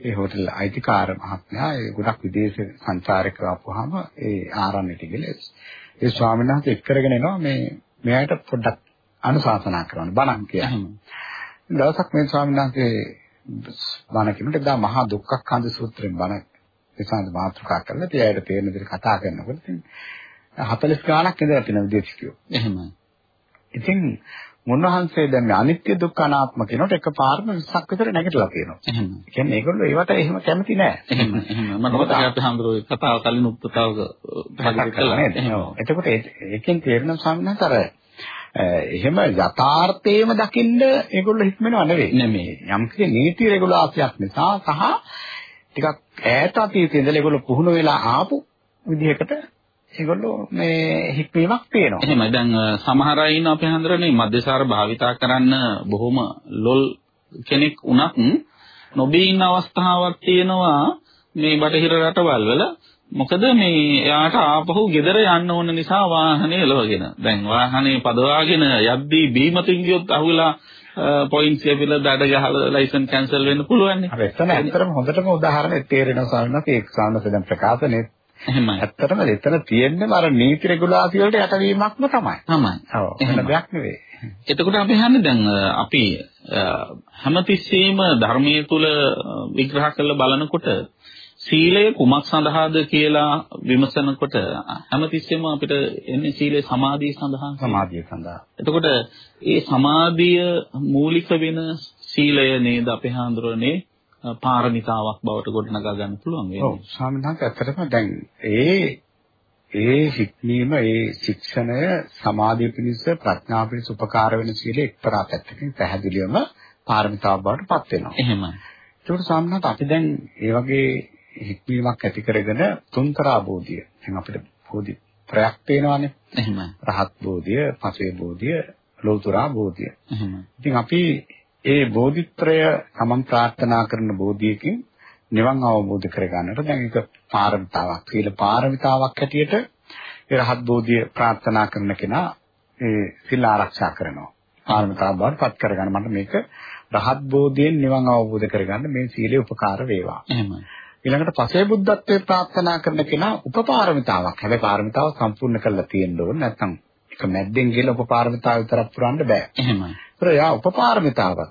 ඒ හෝටල් අයිතිකාර මහත්මයා ඒ ගොඩක් විදේශ සංචාරකව ආපුවාම ඒ ආරණ්‍යට ගිහලා ඒ ස්වාමීන් වහන්සේ එක් කරගෙන එනවා මේ මෙයාට පොඩ්ඩක් අනුශාසනා කරන්න බණක් කියලා. දවසක් මේ ස්වාමීන් වහන්සේ බණ කියනකොට එදා මහා දුක්ඛ කන්ද සූත්‍රයෙන් බණ විසඳ මාතෘකා කරලා තියායට තේරෙන විදිහට කතා කරනකොට ඉතින් 40 ගාණක් ඉඳලා තියෙන විදේශිකයෝ. එහෙමයි. ඉතින් මුන්නහන්සේ දැන් මේ අනිත්‍ය දුක්ඛ අනාත්ම කියනකොට එකපාරම 20ක් විතර නැගිටලා තියෙනවා. එහෙම. ඒ කියන්නේ ඒගොල්ලෝ ඒවට එහෙම කැමති නෑ. එහෙම එහෙම. මම මතකයි අපි හඳුරේ කතාව කලින් උත්පතාවක පැහැදිලි කළා නේද? එතකොට ඒකෙන් තේරෙන සම්මත අර එහෙම යථාර්ථයේම දකින්න ඒගොල්ලෝ හික්මනව නෙවෙයි. නෙමෙයි. යම් කිසි නීති රෙගුලාසියක් නිසා සහ ටිකක් ඈත අතීතයේ ඉඳලා ඒගොල්ලෝ පුහුණු වෙලා ආපු විදිහකට ඒගොල්ලෝ මේ හික්මීමක් තියෙනවා. එහෙමයි. දැන් සමහර අය ඉන්න අපේ හන්දරනේ මධ්‍යසාර භාවිතා කරන්න බොහොම ලොල් කෙනෙක් වුණත් නොබී ඉන්න අවස්ථාවක් තියෙනවා මේ බටහිර රටවල් වල මොකද මේ එයාට ආපහු ගෙදර යන්න ඕන නිසා වාහනේ එලවගෙන. දැන් වාහනේ පදවාගෙන යද්දී බීමතින් ගියොත් අහුවෙලා පොයින්ට්ස් එවිල දඩ ගහලා ලයිසන් කැන්සල් වෙන්න පුළුවන් නේ. අර එතන ඇත්තටම හොඳටම උදාහරණයක් තේරෙනවා සාමාන්‍යයෙන් ඒක සාමාන්‍යයෙන් දැන් ප්‍රකාශනේ එහෙමයි. ඇත්තටම එතන තියෙන්නේ අර නීති රෙගුලාසි වලට යටවීමක්ම තමයි. තමයි. ඔව්. එහෙම දෙයක් නෙවෙයි. එතකොට අපි හන්නේ දැන් අපි හැමතිස්සෙම ධර්මයේ තුල විග්‍රහ කරලා බලනකොට සීලය කුමක් සඳහාද කියලා විමසනකොට හැමතිස්සෙම අපිට එන්නේ සීලය සමාධිය සඳහා සමාධිය සඳහා. එතකොට ඒ සමාධිය මූලික වෙන සීලය නේද අපේ හාමුදුරනේ පාරමිතාවක් බවට ගොඩනගා ගන්න පුළුවන් වෙන්නේ. ඔව් ස්වාමීන් වහන්සේ ඇත්තටම දැන් ඒ ඒ හික්මීම ඒ ශික්ෂණය සමාධිය පිණිස ප්‍රඥා පිණිස උපකාර වෙන සීලේ එක්තරා පැත්තකින් පැහැදිලිවම පාරමිතාවක් බවට පත් වෙනවා. එහෙමයි. ඒකට සාමාන්‍යයෙන් අපි දැන් ඒ වගේ හික්මීමක් ඇති කරගෙන තුන්තරා බෝධිය. දැන් අපිට බෝධි ප්‍රයක් පේනවානේ. එහෙමයි. රහත් බෝධිය, පසේ බෝධිය, ලෝතුරා බෝධිය. එහෙමයි. ඉතින් අපි ඒ බෝධිත්‍රය තමන් ප්‍රාර්ථනා කරන බෝධියකින් නිවන් අවබෝධ කරගන්නට දැන් ඒක පාරමිතාවක්. සීල පාරමිතාවක් හැටියට ඒ රහත් බෝධිය ප්‍රාර්ථනා කරන කෙනා ඒ සීල ආරක්ෂා කරනවා. පාරමිතාව බවට පත් කරගන්න මට මේක රහත් බෝධියෙන් නිවන් අවබෝධ කරගන්න මේ සීලේ උපකාර වේවා. එහෙමයි. ඊළඟට පසේ බුද්ධත්වයේ ප්‍රාර්ථනා කරන කෙනා උපපාරමිතාවක්. හැබැයි පාරමිතාව සම්පූර්ණ කරලා තියෙන්න ඕන. නැත්නම් එක මැද්දෙන් ගිහලා උපපාරමිතාව විතරක් පුරන්න බෑ. එහෙමයි. ඒතර යා උපපාරමිතාවක්.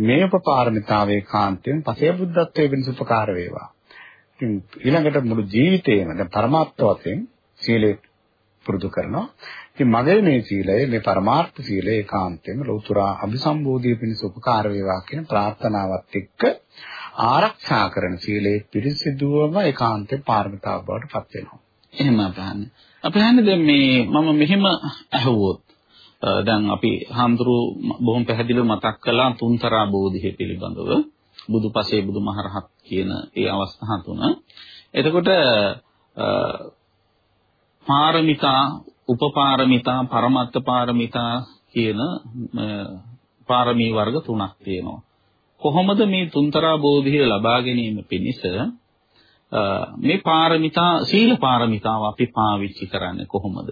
මේ උපපාරමිතාවේ කාන්තෙන් පසේ බුද්ධත්වයේ වෙනස උපකාර වේවා. ඉතින් ඊළඟට මුළු ජීවිතේම දැන් පරමාර්ථ වශයෙන් සීලය පුරුදු කරනවා. ඉතින් මගේ මේ සීලය මේ පරමාර්ථ සීලය ඒකාන්තයෙන්ම ලෞතුරා අභිසම්බෝධිය පිණිස උපකාර වේවා කියන ප්‍රාර්ථනාවත් එක්ක ආරක්ෂා කරන සීලේ පිරිසිදුවම ඒකාන්තේ පාරමිතාව බවට පත් වෙනවා. එහෙම අපහන්නේ. අපහන්නේ දැන් මේ මම මෙහෙම අහුවොත් දැන් අපි හාමුදුරු බොහොම පැහැදිලිව මතක් කළා තුන්තරා බෝධිය පිළිබඳව බුදුපසේ බුදුමහරහත් කියන ඒ අවස්ථා තුන. එතකොට පාරමිතා, උපපාරමිතා, පරමත්ත පාරමිතා කියන පාරමී වර්ග තුනක් තියෙනවා. කොහොමද මේ තුන්තරා බෝධිය ලබා ගැනීම පිණිස මේ පාරමිතා සීල පාරමිතාව අපි පාවිච්චි කරන්නේ කොහොමද?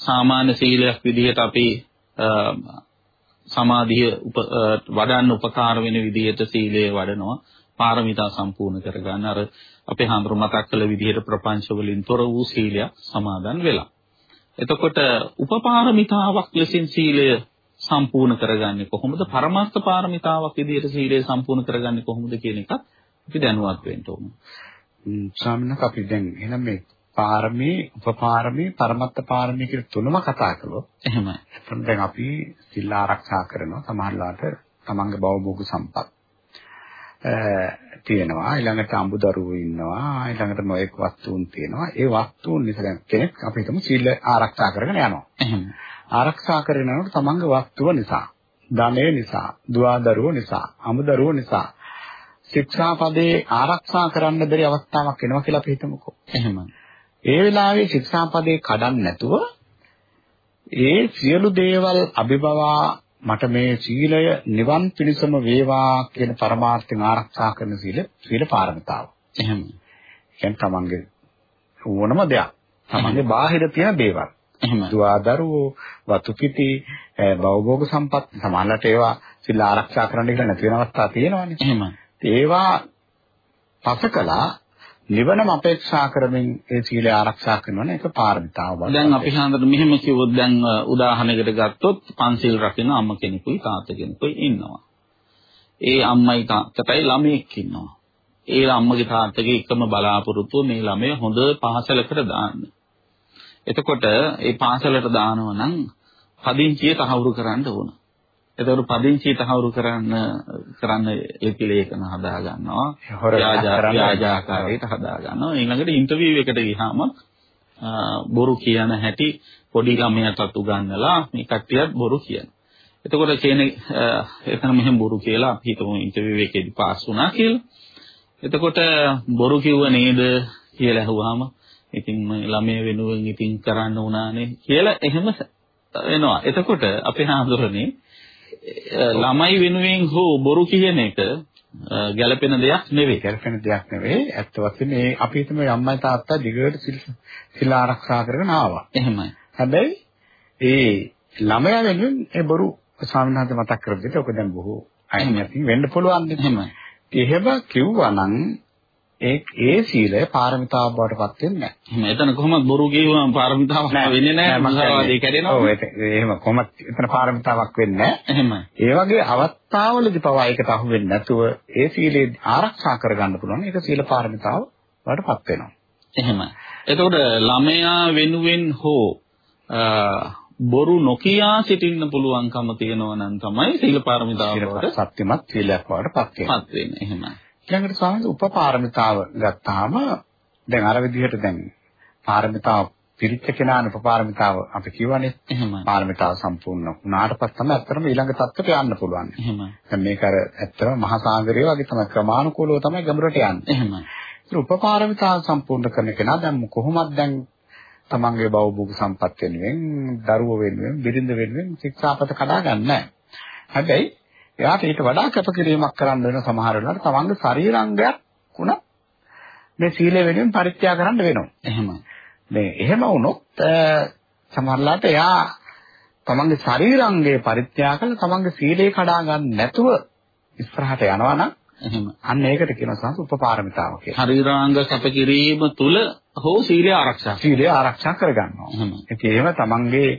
සාමාන්‍ය සීලයක් විදිහට අපි සමාධිය වඩන්න උපකාර වෙන විදිහට සීලය වඩනවා පාරමිතා සම්පූර්ණ කරගන්න අර අපේ හාමුදුරු මතක් කළ විදිහට ප්‍රපංච වලින් තොර වූ සීලයක් සමාදන් වෙලා. එතකොට උපපාරමිතාවක් ලෙසින් සීලය සම්පූර්ණ කරගන්නේ කොහොමද? පරමාර්ථ පාරමිතාවක් විදිහට සීලය සම්පූර්ණ කරගන්නේ කොහොමද කියන එකත් අපි දැනුවත් වෙන්න ඕන. ස්වාමීන් අපි දැන් එහෙනම් මේ පාරමී, උපපාරමී, පරමත්ත පාරමී කියන තුනම කතා කළොත් එහෙමයි. එතන දැන් අපි සිල් ආරක්ෂා කරනවා සමහරලාට තමන්ගේ භවභෝග සම්පත් තියෙනවා ඊළඟට අඹදරුවෝ ඉන්නවා ඊළඟට නොයෙක් වස්තුන් තියෙනවා ඒ වස්තුන් නිසා දැන් කෙනෙක් අපි හිතමු සීල ආරක්ෂා කරගෙන යනවා එහෙම ආරක්ෂා කරගෙනනකොට තමන්ගේ වස්තුව නිසා ධනය නිසා, දුවදරුවෝ නිසා, අමුදරුවෝ නිසා ශික්ෂාපදේ ආරක්ෂා කරන්න බැරි අවස්ථාවක් එනවා කියලා අපි හිතමුකෝ. එහෙම. ඒ වෙලාවේ ශික්ෂාපදේ කඩන්න නැතුව ඒ සියලු දේවල් අභිබවා මට මේ සීලය නිවන් පිණසම වේවා කියන පරමාර්ථයෙන් ආරක්ෂා කරන සීල සීල පාරමිතාව. එහෙම. කියන්නේ තමන්ගේ ඕනම දෙයක්. තමන්ගේ බාහිර තියෙන දේවල්. එහෙම. දුවදරුවෝ, වතුපිටි, භවභෝග සම්පත් සමානලට ඒවා සීල ආරක්ෂා කරන්න කියලා නැති වෙන අවස්ථා තියෙනවානේ. එහෙම. ඒවා පසකලා නිවනම අපේක්ෂා කරමින් ඒ සීලය ආරක්ෂා කරනවා ඒක පාරමිතාව බව. දැන් අපි හඳුන මෙහෙම කිව්වොත් දැන් උදාහරණයකට ගත්තොත් පන්සිල් රකින්න අම්ම කෙනෙකුයි තාත්තා කෙනෙකුයි ඉන්නවා. ඒ අම්මයි තාත්තටයි ළමයෙක් ඉන්නවා. ඒ අම්මගේ තාත්තගේ එකම බලාපොරොත්තුව මේ ළමයා හොඳ පාසලකට දාන්න. එතකොට ඒ පාසලට දානවා නම් පදිංචිය තහවුරු කරන්න ඕන. එතකොට පදිංචිය තහවුරු කරන්න කරන්න ලිපිලේඛන හදා ගන්නවා. ව්‍යාජාකාරයට හදා ගන්නවා. ඊළඟට ඉන්ටර්විව් එකට ගියාම බොරු කියන හැටි පොඩි ළමයාටත් උගන්වලා මේ කට්ටියත් බොරු කියන. එතකොට කියන්නේ එතන මෙහෙම බොරු කියලා අපි හිතමු ඉන්ටර්විව් එකේදී පාස් වුණා කියලා. එතකොට බොරු කිව්ව නේද කියලා අහුවාම ඉතින් ළමයා වෙනුවෙන් ඉතින් කරන්න උනානේ කියලා එහෙම වෙනවා. එතකොට අපේ හාමුදුරනේ ළමයි වෙනුවෙන් හෝ බොරු කියන එක ගැළපෙන දෙයක් නෙවෙයි. ගැළපෙන දෙයක් නෙවෙයි. ඇත්ත වශයෙන්ම මේ අපි හිතමු අම්මයි තාත්තා දිගට සිල් සිල් ආරක්ෂා කරගෙන ආවා. එහෙමයි. හැබැයි ඒ ළමයා වෙනුවෙන් ඒ බොරු ස්වාමීන් වහන්සේ මතක් විදිහට ඔක දැන් බොහෝ අයින් නැති වෙන්න පුළුවන්. එහෙමයි. එහෙම කිව්වා නම් ඒ ඒ සීලය පාරමිතාව බවට පත් වෙන්නේ නැහැ. එතන කොහොමද බොරු කියවම පාරමිතාවක් වෙන්නේ නැහැ. මහාවාදී කැඩෙනවා. ඔව් එහෙම කොහොමද එතන පාරමිතාවක් වෙන්නේ නැහැ. එහෙමයි. ඒ වගේ අවස්ථාවලදී පවා ඒකට අහු වෙන්නේ නැතුව ඒ සීලය ආරක්ෂා කරගන්න පුළුවන්. ඒක සීල පාරමිතාව බවට පත් වෙනවා. එහෙමයි. එතකොට ළමයා වෙනුවෙන් හෝ බොරු නොකියා සිටින්න පුළුවන්කම තියෙනවා නම් තමයි සීල පාරමිතාව බවට සත්‍යමත් සීලයක් බවට පත් වෙන්නේ. පත් වෙන්නේ. එහෙමයි. ඊළඟට ස්වාමීන් උපපාරමිතාව ගත්තාම දැන් අර විදිහට දැන් පාරමිතාව පිරිච්ච කෙනාන උපපාරමිතාව අපි කියවනේ. එහෙමයි. පාරමිතාව සම්පූර්ණ වුණාට පස්සේ තමයි අත්‍තරම ඊළඟ තත්ත්වයට යන්න පුළුවන්. එහෙමයි. දැන් මේක අර ඇත්තම මහා සාගරය වගේ තමයි ක්‍රමානුකූලව තමයි ගැඹුරට යන්නේ. එහෙමයි. ඒ උපපාරමිතාව සම්පූර්ණ කරන කෙනා දැන් කොහොමද දැන් තමන්ගේ බෞද්ධ සම්පත් වෙනුවෙන් දරුවෝ වෙනුවෙන් බිරිඳ වෙනුවෙන් ශික්ෂාපත කඩා ගන්න. හැබැයි එයාට ඊට වඩා කැපකිරීමක් කරන්න වෙන සමහර වෙලාවට තමන්ගේ ශරීරාංගයක් වුණා මේ සීලය වෙනුවෙන් පරිත්‍යාග කරන්න වෙනවා. එහෙමයි. මේ එහෙම වුණොත් සමහරලාට එයා තමන්ගේ ශරීරාංගයේ පරිත්‍යාග කළා තමන්ගේ සීලය කඩා ගන්න නැතුව ඉස්සරහට යනවා නම් එහෙම. අන්න ඒකට කියනවා සංස උපපාරමිතාව කියලා. ශරීරාංග කැපකිරීම තුල හෝ සීලය ආරක්ෂා සීලය ආරක්ෂා කරගන්නවා. එහෙම. ඉතින් එහෙම තමන්ගේ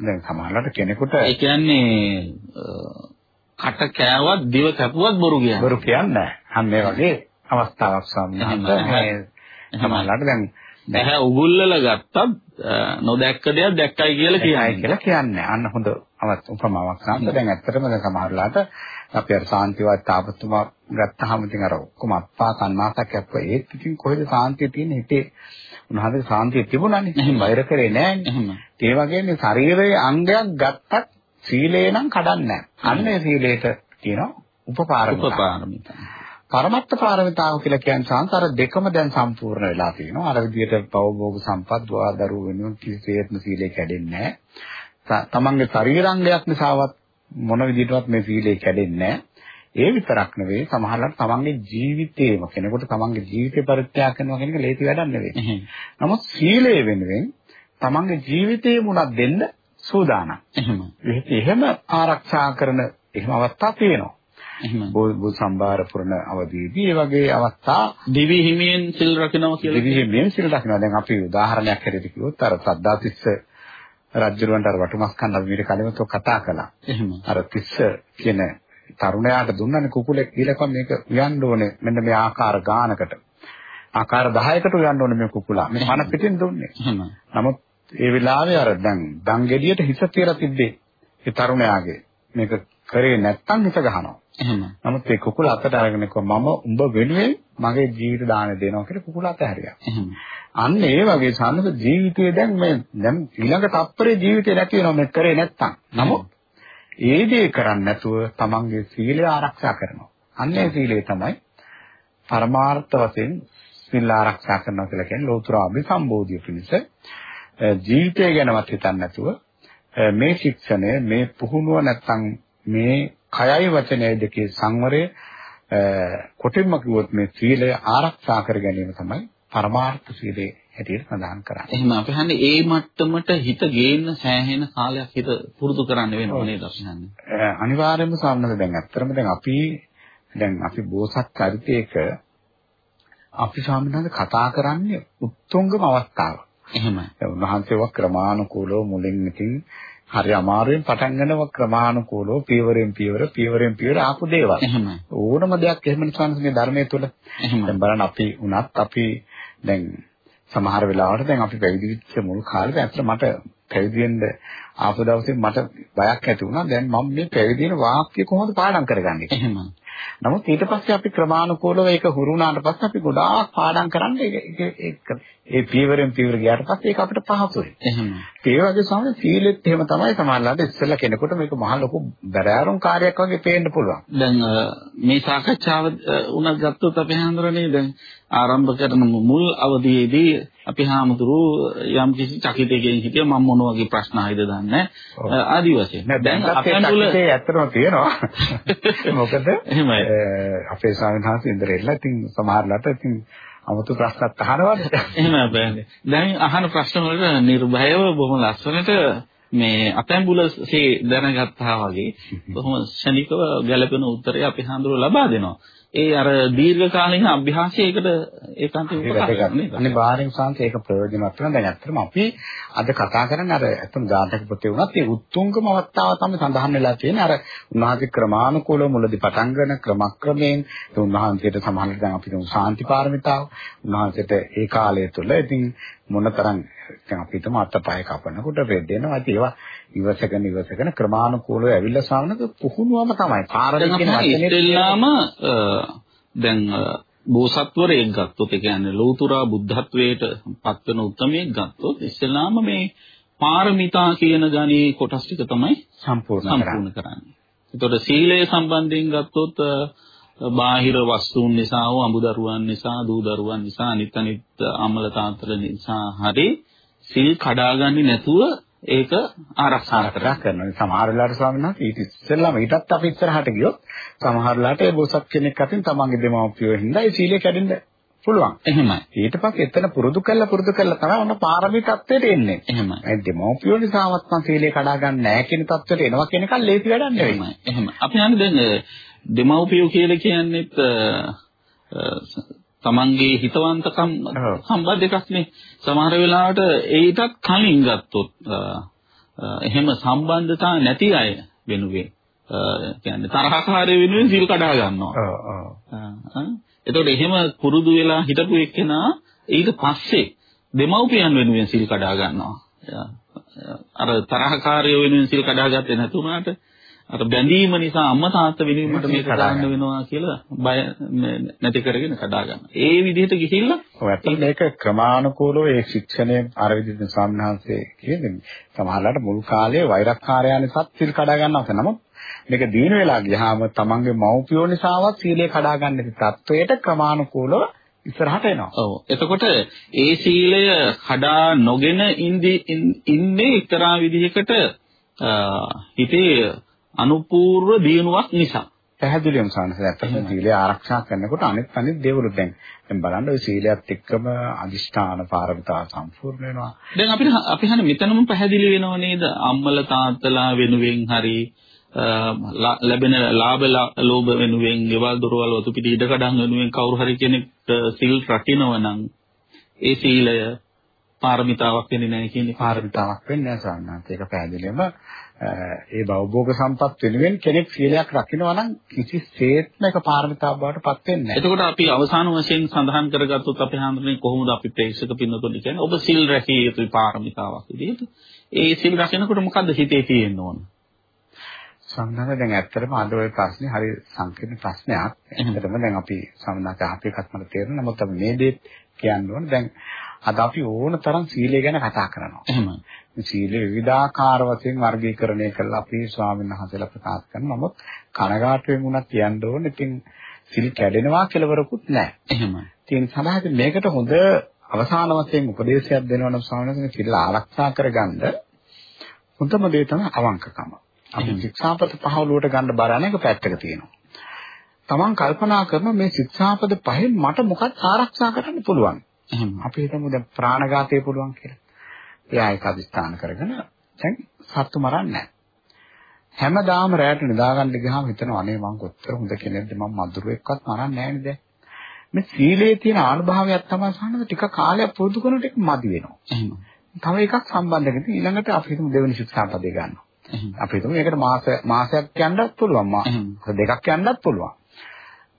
දැන් සමහරවිට කෙනෙකුට ඒ කියන්නේ කට කෑවත් දිව කැපුවත් බොරු කියන්නේ. බොරු කියන්නේ අන්න ඒ වගේ අවස්ථාවක් සම්බන්ධ සමහරවිට දැන් නැහැ උගුල්ලලා ගත්තත් නොදැක්ක දෙයක් දැක්කයි කියලා කියයි කියලා කියන්නේ. අන්න හොඳ උපමාවක් සම්බන්ධ. දැන් ඇත්තටම දැන් සමහරලාට අපි අර සාන්තිවත් තාපතුමා ගත්තාම ඉතින් අර ඔක්කොම අප්පා කන්නාසක් අප්ප ඒත් ඉතින් කොහෙද සාන්තිය තියෙන්නේ හිතේ උන්වහන්සේ සාන්තිය තිබුණානේ. වෛර කරේ නෑනේ. ඒ වගේම ශරීරයේ අංගයක් ගත්තත් සීලේ නම් කඩන්නේ නැහැ. අන්නේ සීලේට කියනවා උපපාරමිතා. උපපාරමිතා. පරමත්ත පාරමිතාව කියලා කියන්නේ සංසාර දෙකම දැන් සම්පූර්ණ වෙලා තියෙනවා. අර විදිහට පවභෝග සම්පත් වාදරු වෙනුවෙන් කිසිසේත්ම සීලේ කැඩෙන්නේ නැහැ. තමන්ගේ ශරීරාංගයක් නිසාවත් මොන විදිහටවත් මේ සීලේ කැඩෙන්නේ නැහැ. ඒ විතරක් නෙවෙයි සමහරවිට තමන්ගේ ජීවිතේම කෙනෙකුට තමන්ගේ ජීවිතේ පරිත්‍යාග කරනවා කියන එක ලේසි වැඩක් නෙවෙයි. නමුත් සීලය වෙනුවෙන් තමන්ගේ ජීවිතේ මුණක් දෙන්න සූදානම්. එහෙම. එහෙම ආරක්ෂා කරන එහෙම අවස්ථා තියෙනවා. එහෙම. බෝ සම්බාර පුරන අවදීදී ඒ වගේ අවස්ථා දිවි හිමියෙන් සිල් රකින්නවා කියලා. දිවි හිමියෙන් සිල් රකින්නවා. දැන් අපි උදාහරණයක් හැටියට කිව්වොත් අර සද්දාතිස්ස රජුරවන්ට අර වටුමස් කන්න අපි මීට කලින්ම කතා කළා. එහෙම. අර තිස්ස කියන තරුණයාට දුන්නනේ කුකුලෙක් කියලා මේක උයන්න ඕනේ මෙන්න මේ ආකාර ගානකට. ආකාර 10කට උයන්න ඕනේ මේ කුකුලා. මේ පණ පිටින් දුන්නේ. නමුත් ඒ වෙලාවේ අර දැන් දන් ගෙඩියට හිස තියලා තිබ්බේ ඒ තරුණයාගේ මේක කරේ නැත්තම් හිත ගහනවා. එහෙම. නමුත් ඒ කුකුල අතට අරගෙන කිව්වා මම උඹ වෙනුවෙන් මගේ ජීවිත දාන දෙනවා කියලා කුකුල අතහැරියා. එහෙම. අන්න ඒ වගේ සානක ජීවිතයේ දැන් මේ දැන් ඊළඟ තප්පරේ ජීවිතේ නැති වෙනවා මේ කරේ නැත්තම්. නමුත් ඒ දේ කරන්නේ නැතුව තමන්ගේ සීලය ආරක්ෂා කරනවා. අන්නේ සීලය තමයි පරමාර්ථ වශයෙන් සීල ආරක්ෂා කරනවා කියලා කියන්නේ ලෝතර අභිසම්බෝධිය පිණිස ජීවිතය ගැනවත් හිතන්නේ නැතුව මේ ශික්ෂණය මේ පුහුණුව නැත්තම් මේ කයයි වචනයයි දෙකේ සංවරය කොටින්ම කිව්වොත් මේ සීලය ආරක්ෂා කර ගැනීම තමයි පරමාර්ථ සීලේ හැටියට සඳහන් කරන්නේ. එහෙනම් අපි හන්නේ ඒ මට්ටමට හිත ගේන්න සෑහෙන කාලයක් හිත පුරුදු කරන්න වෙනවා නේද අපි හන්නේ. අනිවාර්යයෙන්ම සාමනද දැන් ඇත්තටම දැන් අපි දැන් අපි බෝසත් චරිතයක අපි ස්වාමීන් කතා කරන්නේ උත්තුංගම අවස්ථාව. එහෙමයි. උන්වහන්සේව ක්‍රමානුකූලව මුලින් ඉතින් හරි අමාරුවෙන් පටන් ගන්නව ක්‍රමානුකූලව පියවරෙන් පියවර පියවරෙන් පියවර ආපු දේවල්. එහෙමයි. ඕනම දෙයක් එහෙම නිසාම මේ ධර්මයේ තුල. එහෙමයි. බලන්න අපි උනත් අපි දැන් සමහර වෙලාවට දැන් අපි පැවිදි වෙච්ච මුල් කාලේ ඇත්තට මට පැවිදි වෙන්න ආපු දවසේ මට බයක් ඇති වුණා. දැන් මම මේ පැවිදි වෙන වාක්‍ය කොහොමද පාඩම් කරගන්නේ? එහෙමයි. නමුත් ඊට පස්සේ අපි ක්‍රමානුකූලව ඒක හුරු වුණාට පස්සේ අපි ගොඩාක් පාඩම් කරන්න ඒක ඒ පීවරෙන් පීවර ගියාට පස්සේ ඒක අපිට පහසුයි. එහෙමයි. ඒ වගේ සමහර සීලෙත් එහෙම තමයි සමහරවිට ඉස්සෙල්ලා කෙනෙකුට මේක මහ ලොකු බැරෑරුම් කාර්යයක් වගේ පේන්න පුළුවන්. දැන් මේ සාකච්ඡාව උනත් ගත්තොත් අපි හඳුරන්නේ දැන් ආරම්භ කරන මුල් අවධියේදී අපි හාමුදුරු යම් කිසි චකිතයකින් හිටිය මම මොන වගේ ප්‍රශ්න ආයිද දන්නේ ආදි වශයෙන්. දැන් අපේ ඇත්තටම තියෙනවා. මොකද එහෙමයි. අපේ ස්වාමීන් වහන්සේ ඉන්දරෙල්ලා ඉතින් සමහරලාට ඉතින් 아무තු ප්‍රශ්නත් අහනවද? එහෙම බෑනේ. දැන් අහන ප්‍රශ්න වලට නිර්භයව බොහොම ලස්සනට මේ අපැඹුලසේ දැනගත්තා වගේ බොහොම ශනිකව ගැළපෙන උත්තරය අපි හඳුර ලබා දෙනවා. ඒ අර දීර්ඝ කාලින අභ්‍යාසයකට ඒකාන්තයෙන් උපකාරයි. අනිවාර්යෙන් සාන්ත ඒක ප්‍රයෝජනවත් වෙනවා. දැන් ඇත්තටම අපි අද කතා කරන්නේ අර ඇත්තම ජාතක පොතේ වුණත් ඒ උත්තුංගම අවස්ථාව තමයි සඳහන් වෙලා තියෙන්නේ. අර උන්වහන්සේ ක්‍රමානුකූලව මුලදී පටන් ගන්න ක්‍රමක්‍රමයෙන් උන්වහන්සේට සමහරවිට දැන් අපි තුන් ශාන්ති පාරමිතාව උන්වහන්සේට ඒ කාලය තුළ ඉතින් මොනතරම් දැන් අපිටම අතපය කපනකොට වෙද්දෙනවා. ඒවා ඉවසගෙන ඉවසගෙන ක්‍රමානුකූලව ඇවිල්ලා සාමනක පුහුණුවම තමයි. පාරදී කියන ඉස්සෙල්ලාම දැන් බෝසත්වරයෙක් ගත්තොත් ඒ කියන්නේ ලෞතුරා බුද්ධත්වයට පත්වන උත්මයෙක් ගත්තොත් ඉස්සෙල්ලාම මේ පාරමිතා කියන ගණේ කොටස් ටික තමයි සම්පූර්ණ කරන්නේ. එතකොට සීලය සම්බන්ධයෙන් ගත්තොත් බාහිර වස්තුන් නිසා හෝ අමුදරුවන් නිසා දූ දරුවන් නිසා අනිත් අනිත් අමල තාත්තල නිසා හරි සිල් කඩාගන්නේ නැතුව ඒක ආරක්ෂා කරනවා. සමහර වෙලාවට ස්වාමීන් වහන්සේ ඊට ඉස්සෙල්ලාම ඊටත් අපි ඉස්සරහට ගියොත් සමහර වෙලාවට ඒ බෝසත් කෙනෙක් අතින් තමන්ගේ දෙමව්පියෝ හින්දා ඒ සීලය කැඩෙන්න පුළුවන්. එහෙමයි. ඊට පස්සේ එතන පුරුදු කළා පුරුදු කළා තමයි ඔන්න පාරමී තත්ත්වයට එන්නේ. එහෙමයි. ඒ දෙමව්පියෝ නිසාවත් මම සීලය කඩා ගන්න නැහැ කියන තත්ත්වයට එනවා කියන එක ලේසි වැඩක් නෙවෙයි. එහෙමයි. අපි හන්නේ දැන් දෙමව්පියෝ කියලා කියන්නේත් තමන්ගේ හිතවන්තකම් සම්බන්ධ එකක් නේ. සමහර වෙලාවට ඒකටත් කලින් ගත්තොත් එහෙම සම්බන්ධතා නැති අය වෙනුවෙන් කියන්නේ තරහකාරය වෙනුවෙන් සිල් කඩා ගන්නවා. ඔව්. එතකොට එහෙම පුරුදු වෙලා හිටපු එක්කෙනා ඊට පස්සේ දෙමව්පියන් වෙනුවෙන් සිල් කඩා ගන්නවා. අර තරහකාරය වෙනුවෙන් සිල් කඩාගත්තේ නැතුණාට අර බැඳීම නිසා අම්මා තාත්තා වෙනුවෙන් මට මේක කරන්න වෙනවා කියලා බය නැති කරගෙන කඩා ගන්න. ඒ විදිහට ගිහිල්ලා ඔව් ඇත්තට මේක ක්‍රමානුකූලව ඒ ශික්ෂණය අර විදිහට සම්හාංශයේ කියන්නේ සමහරවිට මුල් කාලේ වෛරක්කාරයන් සත්‍සිල් කඩා ගන්නවා. නමුත් මේක දීන වෙලා ගියාම තමන්ගේ මව්පියෝ නිසාවත් සීලය කඩා ගන්න තත්වයට ක්‍රමානුකූලව ඉස්සරහට එනවා. ඔව්. එතකොට ඒ සීලය කඩා නොගෙන ඉන්නේ එක්තරා විදිහකට හිතේ අනුපූර්ව දියුණුවක් නිසා. පැහැදිලිවම සානස ඇත්තටම සීලය ආරක්ෂා කරනකොට අනිත් අනිත් දේවලු දැන් දැන් බලන්න ඔය සීලයත් එක්කම අදිෂ්ඨාන පාරමිතා සම්පූර්ණ වෙනවා. දැන් අපිට අපි හන්නේ මෙතනම පැහැදිලි වෙනව නේද? අම්මල තාත්තලා වෙනුවෙන් හරි ලැබෙන ලාභ ලෝභ වෙනුවෙන් ගෙවල් දොරවල් වතු පිටි ඉඩකඩම් වෙනුවෙන් කවුරු හරි කෙනෙක් සිල් රකින්නව නම් ඒ සීලය පාරමිතාවක් වෙන්නේ නැහැ කියන්නේ පාරමිතාවක් වෙන්නේ නැහැ සාමාන්‍යයෙන් ඒක පැහැදිලිවම ඒ භවභෝග සම්පත් වෙනුවෙන් කෙනෙක් සීලයක් රකින්නවා නම් කිසිසේත්ම ඒක පාරමිතාවක් බවට පත් වෙන්නේ නැහැ. එතකොට අපි අවසාන වශයෙන් සඳහන් කරගත්තොත් අපි හඳුනන්නේ කොහොමද අපි ප්‍රේක්ෂක පින්නතුනි කියන්නේ ඔබ සිල් රැකිය යුතුයි පාරමිතාවක් විදිහට. ඒ සිල් රකින්නකොට මොකද්ද හිතේ තියෙන්න ඕන? සම්මත දැන් ඇත්තටම අද ওই ප්‍රශ්නේ හරි සංකීර්ණ ප්‍රශ්නයක්. ඇත්තටම දැන් අපි සම්මත අපේ එකක් මට තේරෙනවා. නමුත් අපි මේ දේ කියන්න ඕන. දැන් අද අපි ඕන තරම් සීලය ගැන කතා කරනවා. එහෙමයි. සීලය විවිධාකාර වශයෙන් වර්ගීකරණය කරලා අපි ස්වාමීන් වහන්සේලා ප්‍රකාශ කරනවා. නමුත් කනගාටුවෙන් වුණත් කියන්න ඕනේ. ඉතින් සිල් කැඩෙනවා කෙලවරකුත් නැහැ. එහෙමයි. ඉතින් සමහරවිට මේකට හොඳ අවසාන වශයෙන් උපදේශයක් දෙනවා නම් ස්වාමීන් වහන්සේ සිල් ආරක්ෂා කරගන්න හොඳම දේ තමයි අවංකකම. අපි ශික්ෂාපද පහවලුවට ගන්න බර අනේක පැත්තක තියෙනවා. Taman කල්පනා කරන මේ ශික්ෂාපද පහෙන් මට මොකක්ද ආරක්ෂා කරන්න පුළුවන්? එහෙම. අපි හිතමු දැන් ප්‍රාණඝාතය පුළුවන් කියලා. එයා ඒක අදිස්ථාන කරගෙන දැන් සත්තු මරන්නේ නැහැ. හැමදාම රැයට නිදාගන්න ගියාම හිතනවා අනේ මං කොච්චර හොඳ කෙනෙක්ද මං මදුරුවෙක්වත් මරන්නේ නැහැ නේද? මේ සීලයේ තියෙන ආනුභාවයක් තමයි සාහනද ටික කාලයක් පුරුදු කරනකොට ඒක මදි වෙනවා. එහෙම. තව එකක් සම්බන්ධ කරගෙන ඊළඟට අපි හිතමු දෙවෙනි ශික්ෂාපදේ ගන්නවා. අපි හිතමු මේකට මාස මාසයක් යන්නත් පුළුවන්. මාස දෙකක් යන්නත් පුළුවන්.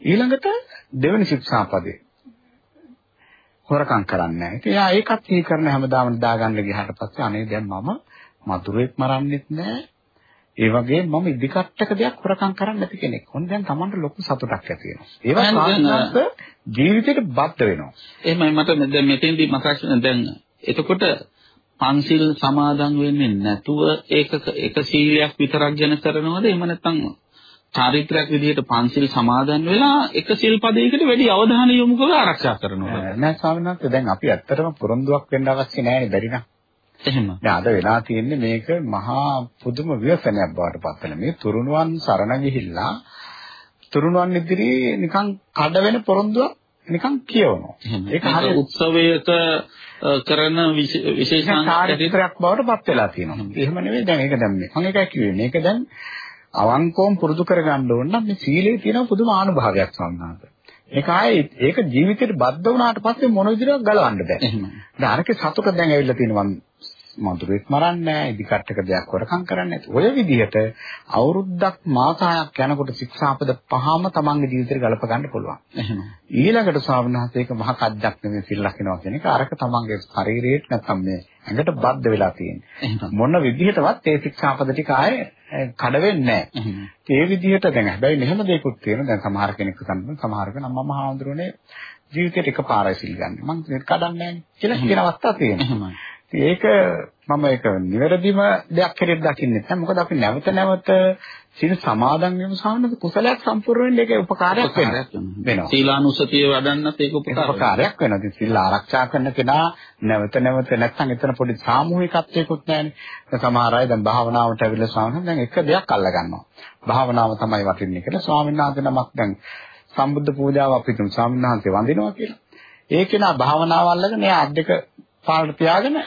ඊළඟට දෙවෙනි ශික්ෂාපදේ හොරකම් කරන්නේ නැහැ. එයා ඒකත් හේ කරන හැමදාම දාගන්න ගියාට පස්සේ අනේ දැන් මම මధుරෙක් මරන්නෙත් නැහැ. ඒ වගේම මම ඉදිකට්ටක දෙයක් හොරකම් කරන්නේ නැති කෙනෙක්. හොන් දැන් Tamanට ලොකු සතුටක් ඇති වෙනවා. ඒවා සාමාන්‍යයෙන් ජීවිතේට බද්ධ වෙනවා. එහෙමයි මට දැන් මෙතෙන්දී මතක් දැන් එතකොට පන්සිල් සමාදන් වෙන්නේ නැතුව ඒක එක සීලයක් විතරක් ගැන කරනවද එහෙම නැත්නම් චාරිත්‍රාක් විදිහට පන්සිල් සමාදන් වෙලා එක සිල් පදයකට වැඩි අවධානය යොමු කරලා ආරක්ෂා කරනවා. නෑ ස්වාමීන් වහන්සේ දැන් අපි ඇත්තටම පුරන්දුවක් වෙන්න අවශ්‍ය නෑනේ බැරි නම්. එහෙම. දැන් අද වෙලා තියෙන්නේ මේක මහා පුදුම ව්‍යසනයක් බවට පත් වෙන. මේ තුරුණුවන් සරණ ගිහිල්ලා තුරුණුවන් ඉදිරියේ නිකන් කඩ වෙන පොරොන්දුවක් නිකන් කියවනවා. ඒක හරිය උත්සවයක කරන විශේෂාංගයක් බවට පත් වෙලා තියෙනවා. එහෙම. නෙවෙයි දැන් ඒක දැන්. මම ඒකයි කිව්වේ. මේක දැන් අවංකවම පුරුදු කරගන්න ඕන නම් මේ සීලේ තියෙන පුදුම ආනුභාවයක් සම්මානත. ඒක ආයේ ඒක ජීවිතේට බද්ධ වුණාට පස්සේ මොන විදිහට ගලවන්න බෑ. දැන් අරකේ සතුට දැන් ඇවිල්ලා තියෙනවා මధుරෙක් මරන්නේ නැහැ, ඉදිකට්ටක දෙයක් හොරකම් කරන්නේ නැති. ඔය විදිහට අවුරුද්දක් මාස හයක් යනකොට ශික්ෂාපද පහම තමන්ගේ ජීවිතේට ගලප ගන්න පුළුවන්. එහෙම. ඊළඟට ස්වාමීනාථේක මහ කද්දක් නෙමෙයි සිල් ලකිනවා කියන එක අරක තමන්ගේ ශරීරයට නැත්නම් මේ ඇඟට බද්ධ වෙලා තියෙන්නේ. මොන විදිහටවත් ඒ ශික්ෂාපද ටික ආයේ කඩ වෙන්නේ නැහැ. ඒ විදිහට දැන් හැබැයි මෙහෙම දෙයක්ත් තියෙනවා. දැන් සමහර කෙනෙක් හිතන්නේ සමහර කෙනා මම හාමුදුරනේ ජීවිතේට එකපාරයි සිල් ගන්න. මං කඩන්නේ නැහැ කියලා කියන අවස්ථා තියෙනවා. ඒක මම ඒක නිවැරදිම දෙයක් හැටියට දකින්නේ නැහැ. මොකද අපි නැවත නැවත සීල සමාදන් වීම සාමාන්‍ය කුසලයක් සම්පූර්ණ වෙන්න ඒක උපකාරයක් වෙනවා. සීලානුසතිය වඩන්නත් ඒක උපකාරයක් වෙනවා. ඉතින් සීල ආරක්ෂා කරන කෙනා නැවත නැවත නැත්නම් එතන පොඩි සාමූහිකත්වයකුත් නැහැනේ. සමහර අය දැන් භාවනාවට ඇවිල්ලා ස්වාමීන් දැන් එක දෙයක් අල්ල ගන්නවා. භාවනාව තමයි වටින්නේ කියලා ස්වාමීන් වහන්සේ නමක් දැන් සම්බුද්ධ පූජාව අපි තුන් ස්වාමීන් වහන්සේ වඳිනවා කියලා. ඒකේ නා භාවනාව අල්ලගෙන එයා අත් දෙක පාළට තියාගෙන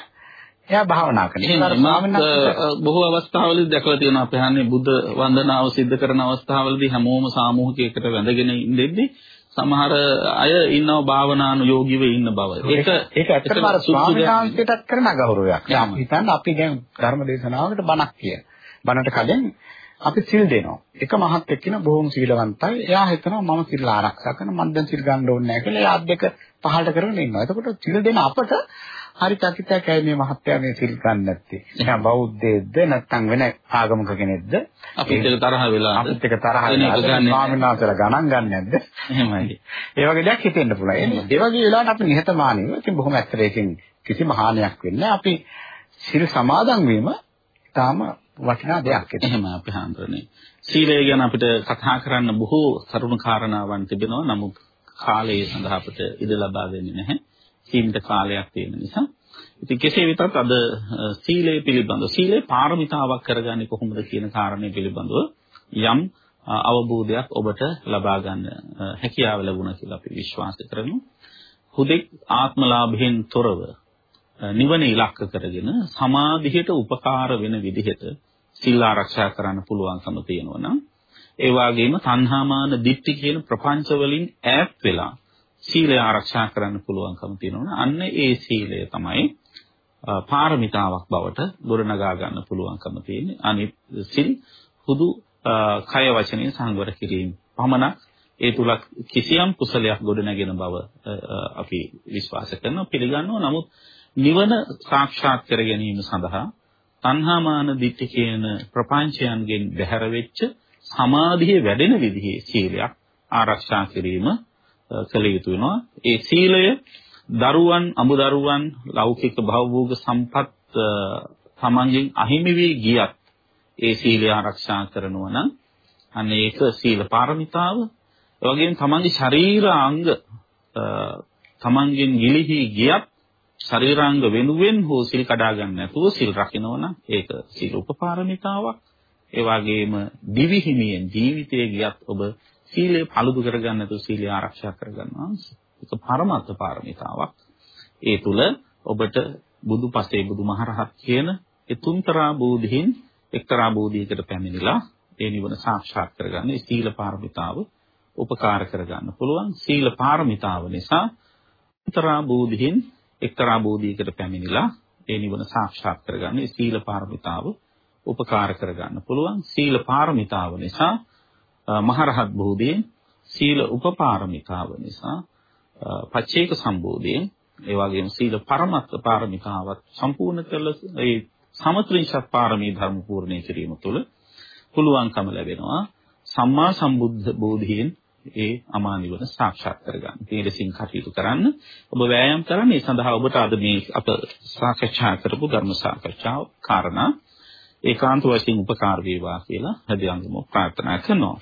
එයා භාවනා කරනවා. බොහෝ අවස්ථාවලදී දැකලා තියෙනවා අපි හන්නේ බුද්ධ වන්දනාව සිද්ධ කරන අවස්ථාවලදී හැමෝම සාමූහිකයකට වැඳගෙන ඉඳෙද්දී සමහර අය ඉන්නව භාවනානුයෝගීව ඉන්න බව. ඒක ඒක ඇත්තටම අර ස්වාමීනාන්සයටත් කරන ගෞරවයක්. හිතන්න අපි දැන් ධර්ම දේශනාවකට බණක් කිය. බණට කලින් අපි සිල් දෙනවා. එක මහත් එක්කින බොහොම සීලවන්තයි. එයා හිතනවා මම සිල් ආරක්ෂා කරන මම දැන් සිල් ගන්න ඕනේ නැහැ කියලා. එයා අත් දෙක පහළට කරගෙන ඉන්නවා. එතකොට සිල් දෙන අපට හරි චකිතයක් ඇයි මේ මහත්තයා මේ සිල් ගන්න නැත්තේ. එයා බෞද්ධයෙක්ද නැත්නම් වෙන ආගමක කෙනෙක්ද? එක තරහ වෙලා අපිත් එක තරහ වෙලා ස්වාමීන් වහන්සේලා ගණන් ගන්න නැද්ද? එහෙමයි. ඒ වගේ දෙයක් හිතෙන්න පුළුවන්. ඒ වගේ වෙලාවට අපි නිහතමානීව ඉතින් බොහොම ඇත්තට ඒකෙන් කිසිම හානියක් වෙන්නේ අපි සිල් සමාදන් වීම තාම වටිනා දෙයක්. එහෙම අපි හඳුනන්නේ. සීලය ගැන අපිට කතා කරන්න බොහෝ කරුණු කාරණාවන් තිබෙනවා. නමුත් කාලය සඳහා අපිට ඉඩ ලබා දෙන්නේ නැහැ. සීමිත කාලයක් තියෙන නිසා. ඉතින් කෙසේ වෙතත් අද සීලය පිළිබඳව සීලේ පාරමිතාවක් කරගන්නේ කොහොමද කියන කාරණේ පිළිබඳව යම් අවබෝධයක් ඔබට ලබා ගන්න හැකියාව ලැබුණා කියලා අපි විශ්වාස කරනවා. හුදෙක් ආත්මලාභයෙන් තොරව නිවන ඉලක්ක කරගෙන සමාධියට උපකාර වෙන විදිහට සිල් ආරක්ෂා කරන්න පුළුවන්කම තියෙනවා නම් ඒ වගේම තණ්හාමාන දිට්ඨි කියන ප්‍රපංච වලින් ඈත් වෙලා සීලය ආරක්ෂා කරන්න පුළුවන්කම තියෙනවා. අන්න ඒ සීලය තමයි පාරමිතාවක් බවට ගොඩනගා ගන්න පුළුවන්කම තියෙන්නේ. අනිත් සිල් හුදු කය වචනේ සංවර කිරීම. පමණක් ඒ තුල කිසියම් කුසලයක් ගොඩනගෙන බව අපි විශ්වාස කරනවා පිළිගන්නවා. නමුත් නිවන සාක්ෂාත් කර ගැනීම සඳහා තණ්හාමාන දිට්ඨි කියන ප්‍රපංචයන්ගෙන් බැහැර වෙච්ච සමාධිය වැඩෙන විදිහේ සීලයක් ආරක්ෂා කිරීම කළ යුතු වෙනවා. ඒ සීලය දරුවන්, අමුදරුවන්, ලෞකික භවභෝග සම්පත් තමන්ගෙන් අහිමි වී ගියත් ඒ සීලය ආරක්ෂා කරනවා නම් අන්න ඒක සීල පාරමිතාව. ඒ වගේම තමන්ගේ ශරීරාංග තමන්ගෙන් ගිලිහි ගියත් ශරීරාංග වෙනුවෙන් හෝ සිල් කඩා ගන්න නැතුව සිල් රකින්න නම් ඒක සීල උපපාරමිතාවක්. ඒ වගේම දිවි හිමියෙන් ජීවිතයේ ගියත් ඔබ සීලය paludu කරගන්න නැතුව සීලය ආරක්ෂා කරගන්නවා. ඒක පරමත්ත පාරමිතාවක්. ඒ තුල ඔබට බුදුපසේ බුදුමහරහත් කියන ඒ තුන්තරා බෝධීන් එක්තරා බෝධියකට පැමිණිලා ඒ නිවන සාක්ෂාත් කරගන්න ඒ සීල පාරමිතාව උපකාර කරගන්න පුළුවන්. සීල පාරමිතාව නිසා තුන්තරා බෝධීන් එක්තරා බෝධියකට පැමිණිලා ඒ නිවන සාක්ෂාත් කරගන්න ඒ සීල පාරමිතාව උපකාර කරගන්න පුළුවන්. සීල පාරමිතාව නිසා මහරහත් බෝධියෙන් සීල උපපාරමිතාව නිසා පච්චේක සම්බෝධියෙන් ඒ වගේම සීල පරමත්ත පාරමිතාවත් සම්පූර්ණ කරලා ඒ සමත්‍රිංශත් පාරමී ධර්ම පූර්ණේ කිරීම තුළ පුළුවන්කම ලැබෙනවා සම්මා සම්බුද්ධ බෝධියෙන් ඒ අමා නිවන සාක්ෂාත් කරගන්න. ඊටසින් කටයුතු කරන්න ඔබ වෑයම් කරන්න. ඒ සඳහා ඔබට අද මේ අප සාකච්ඡා කරපු ධර්ම සාකච්ඡාව කාරණා ඒකාන්ත වශයෙන් උපකාර වේවා කියලා හදියන්ගම ප්‍රාර්ථනා කරනවා.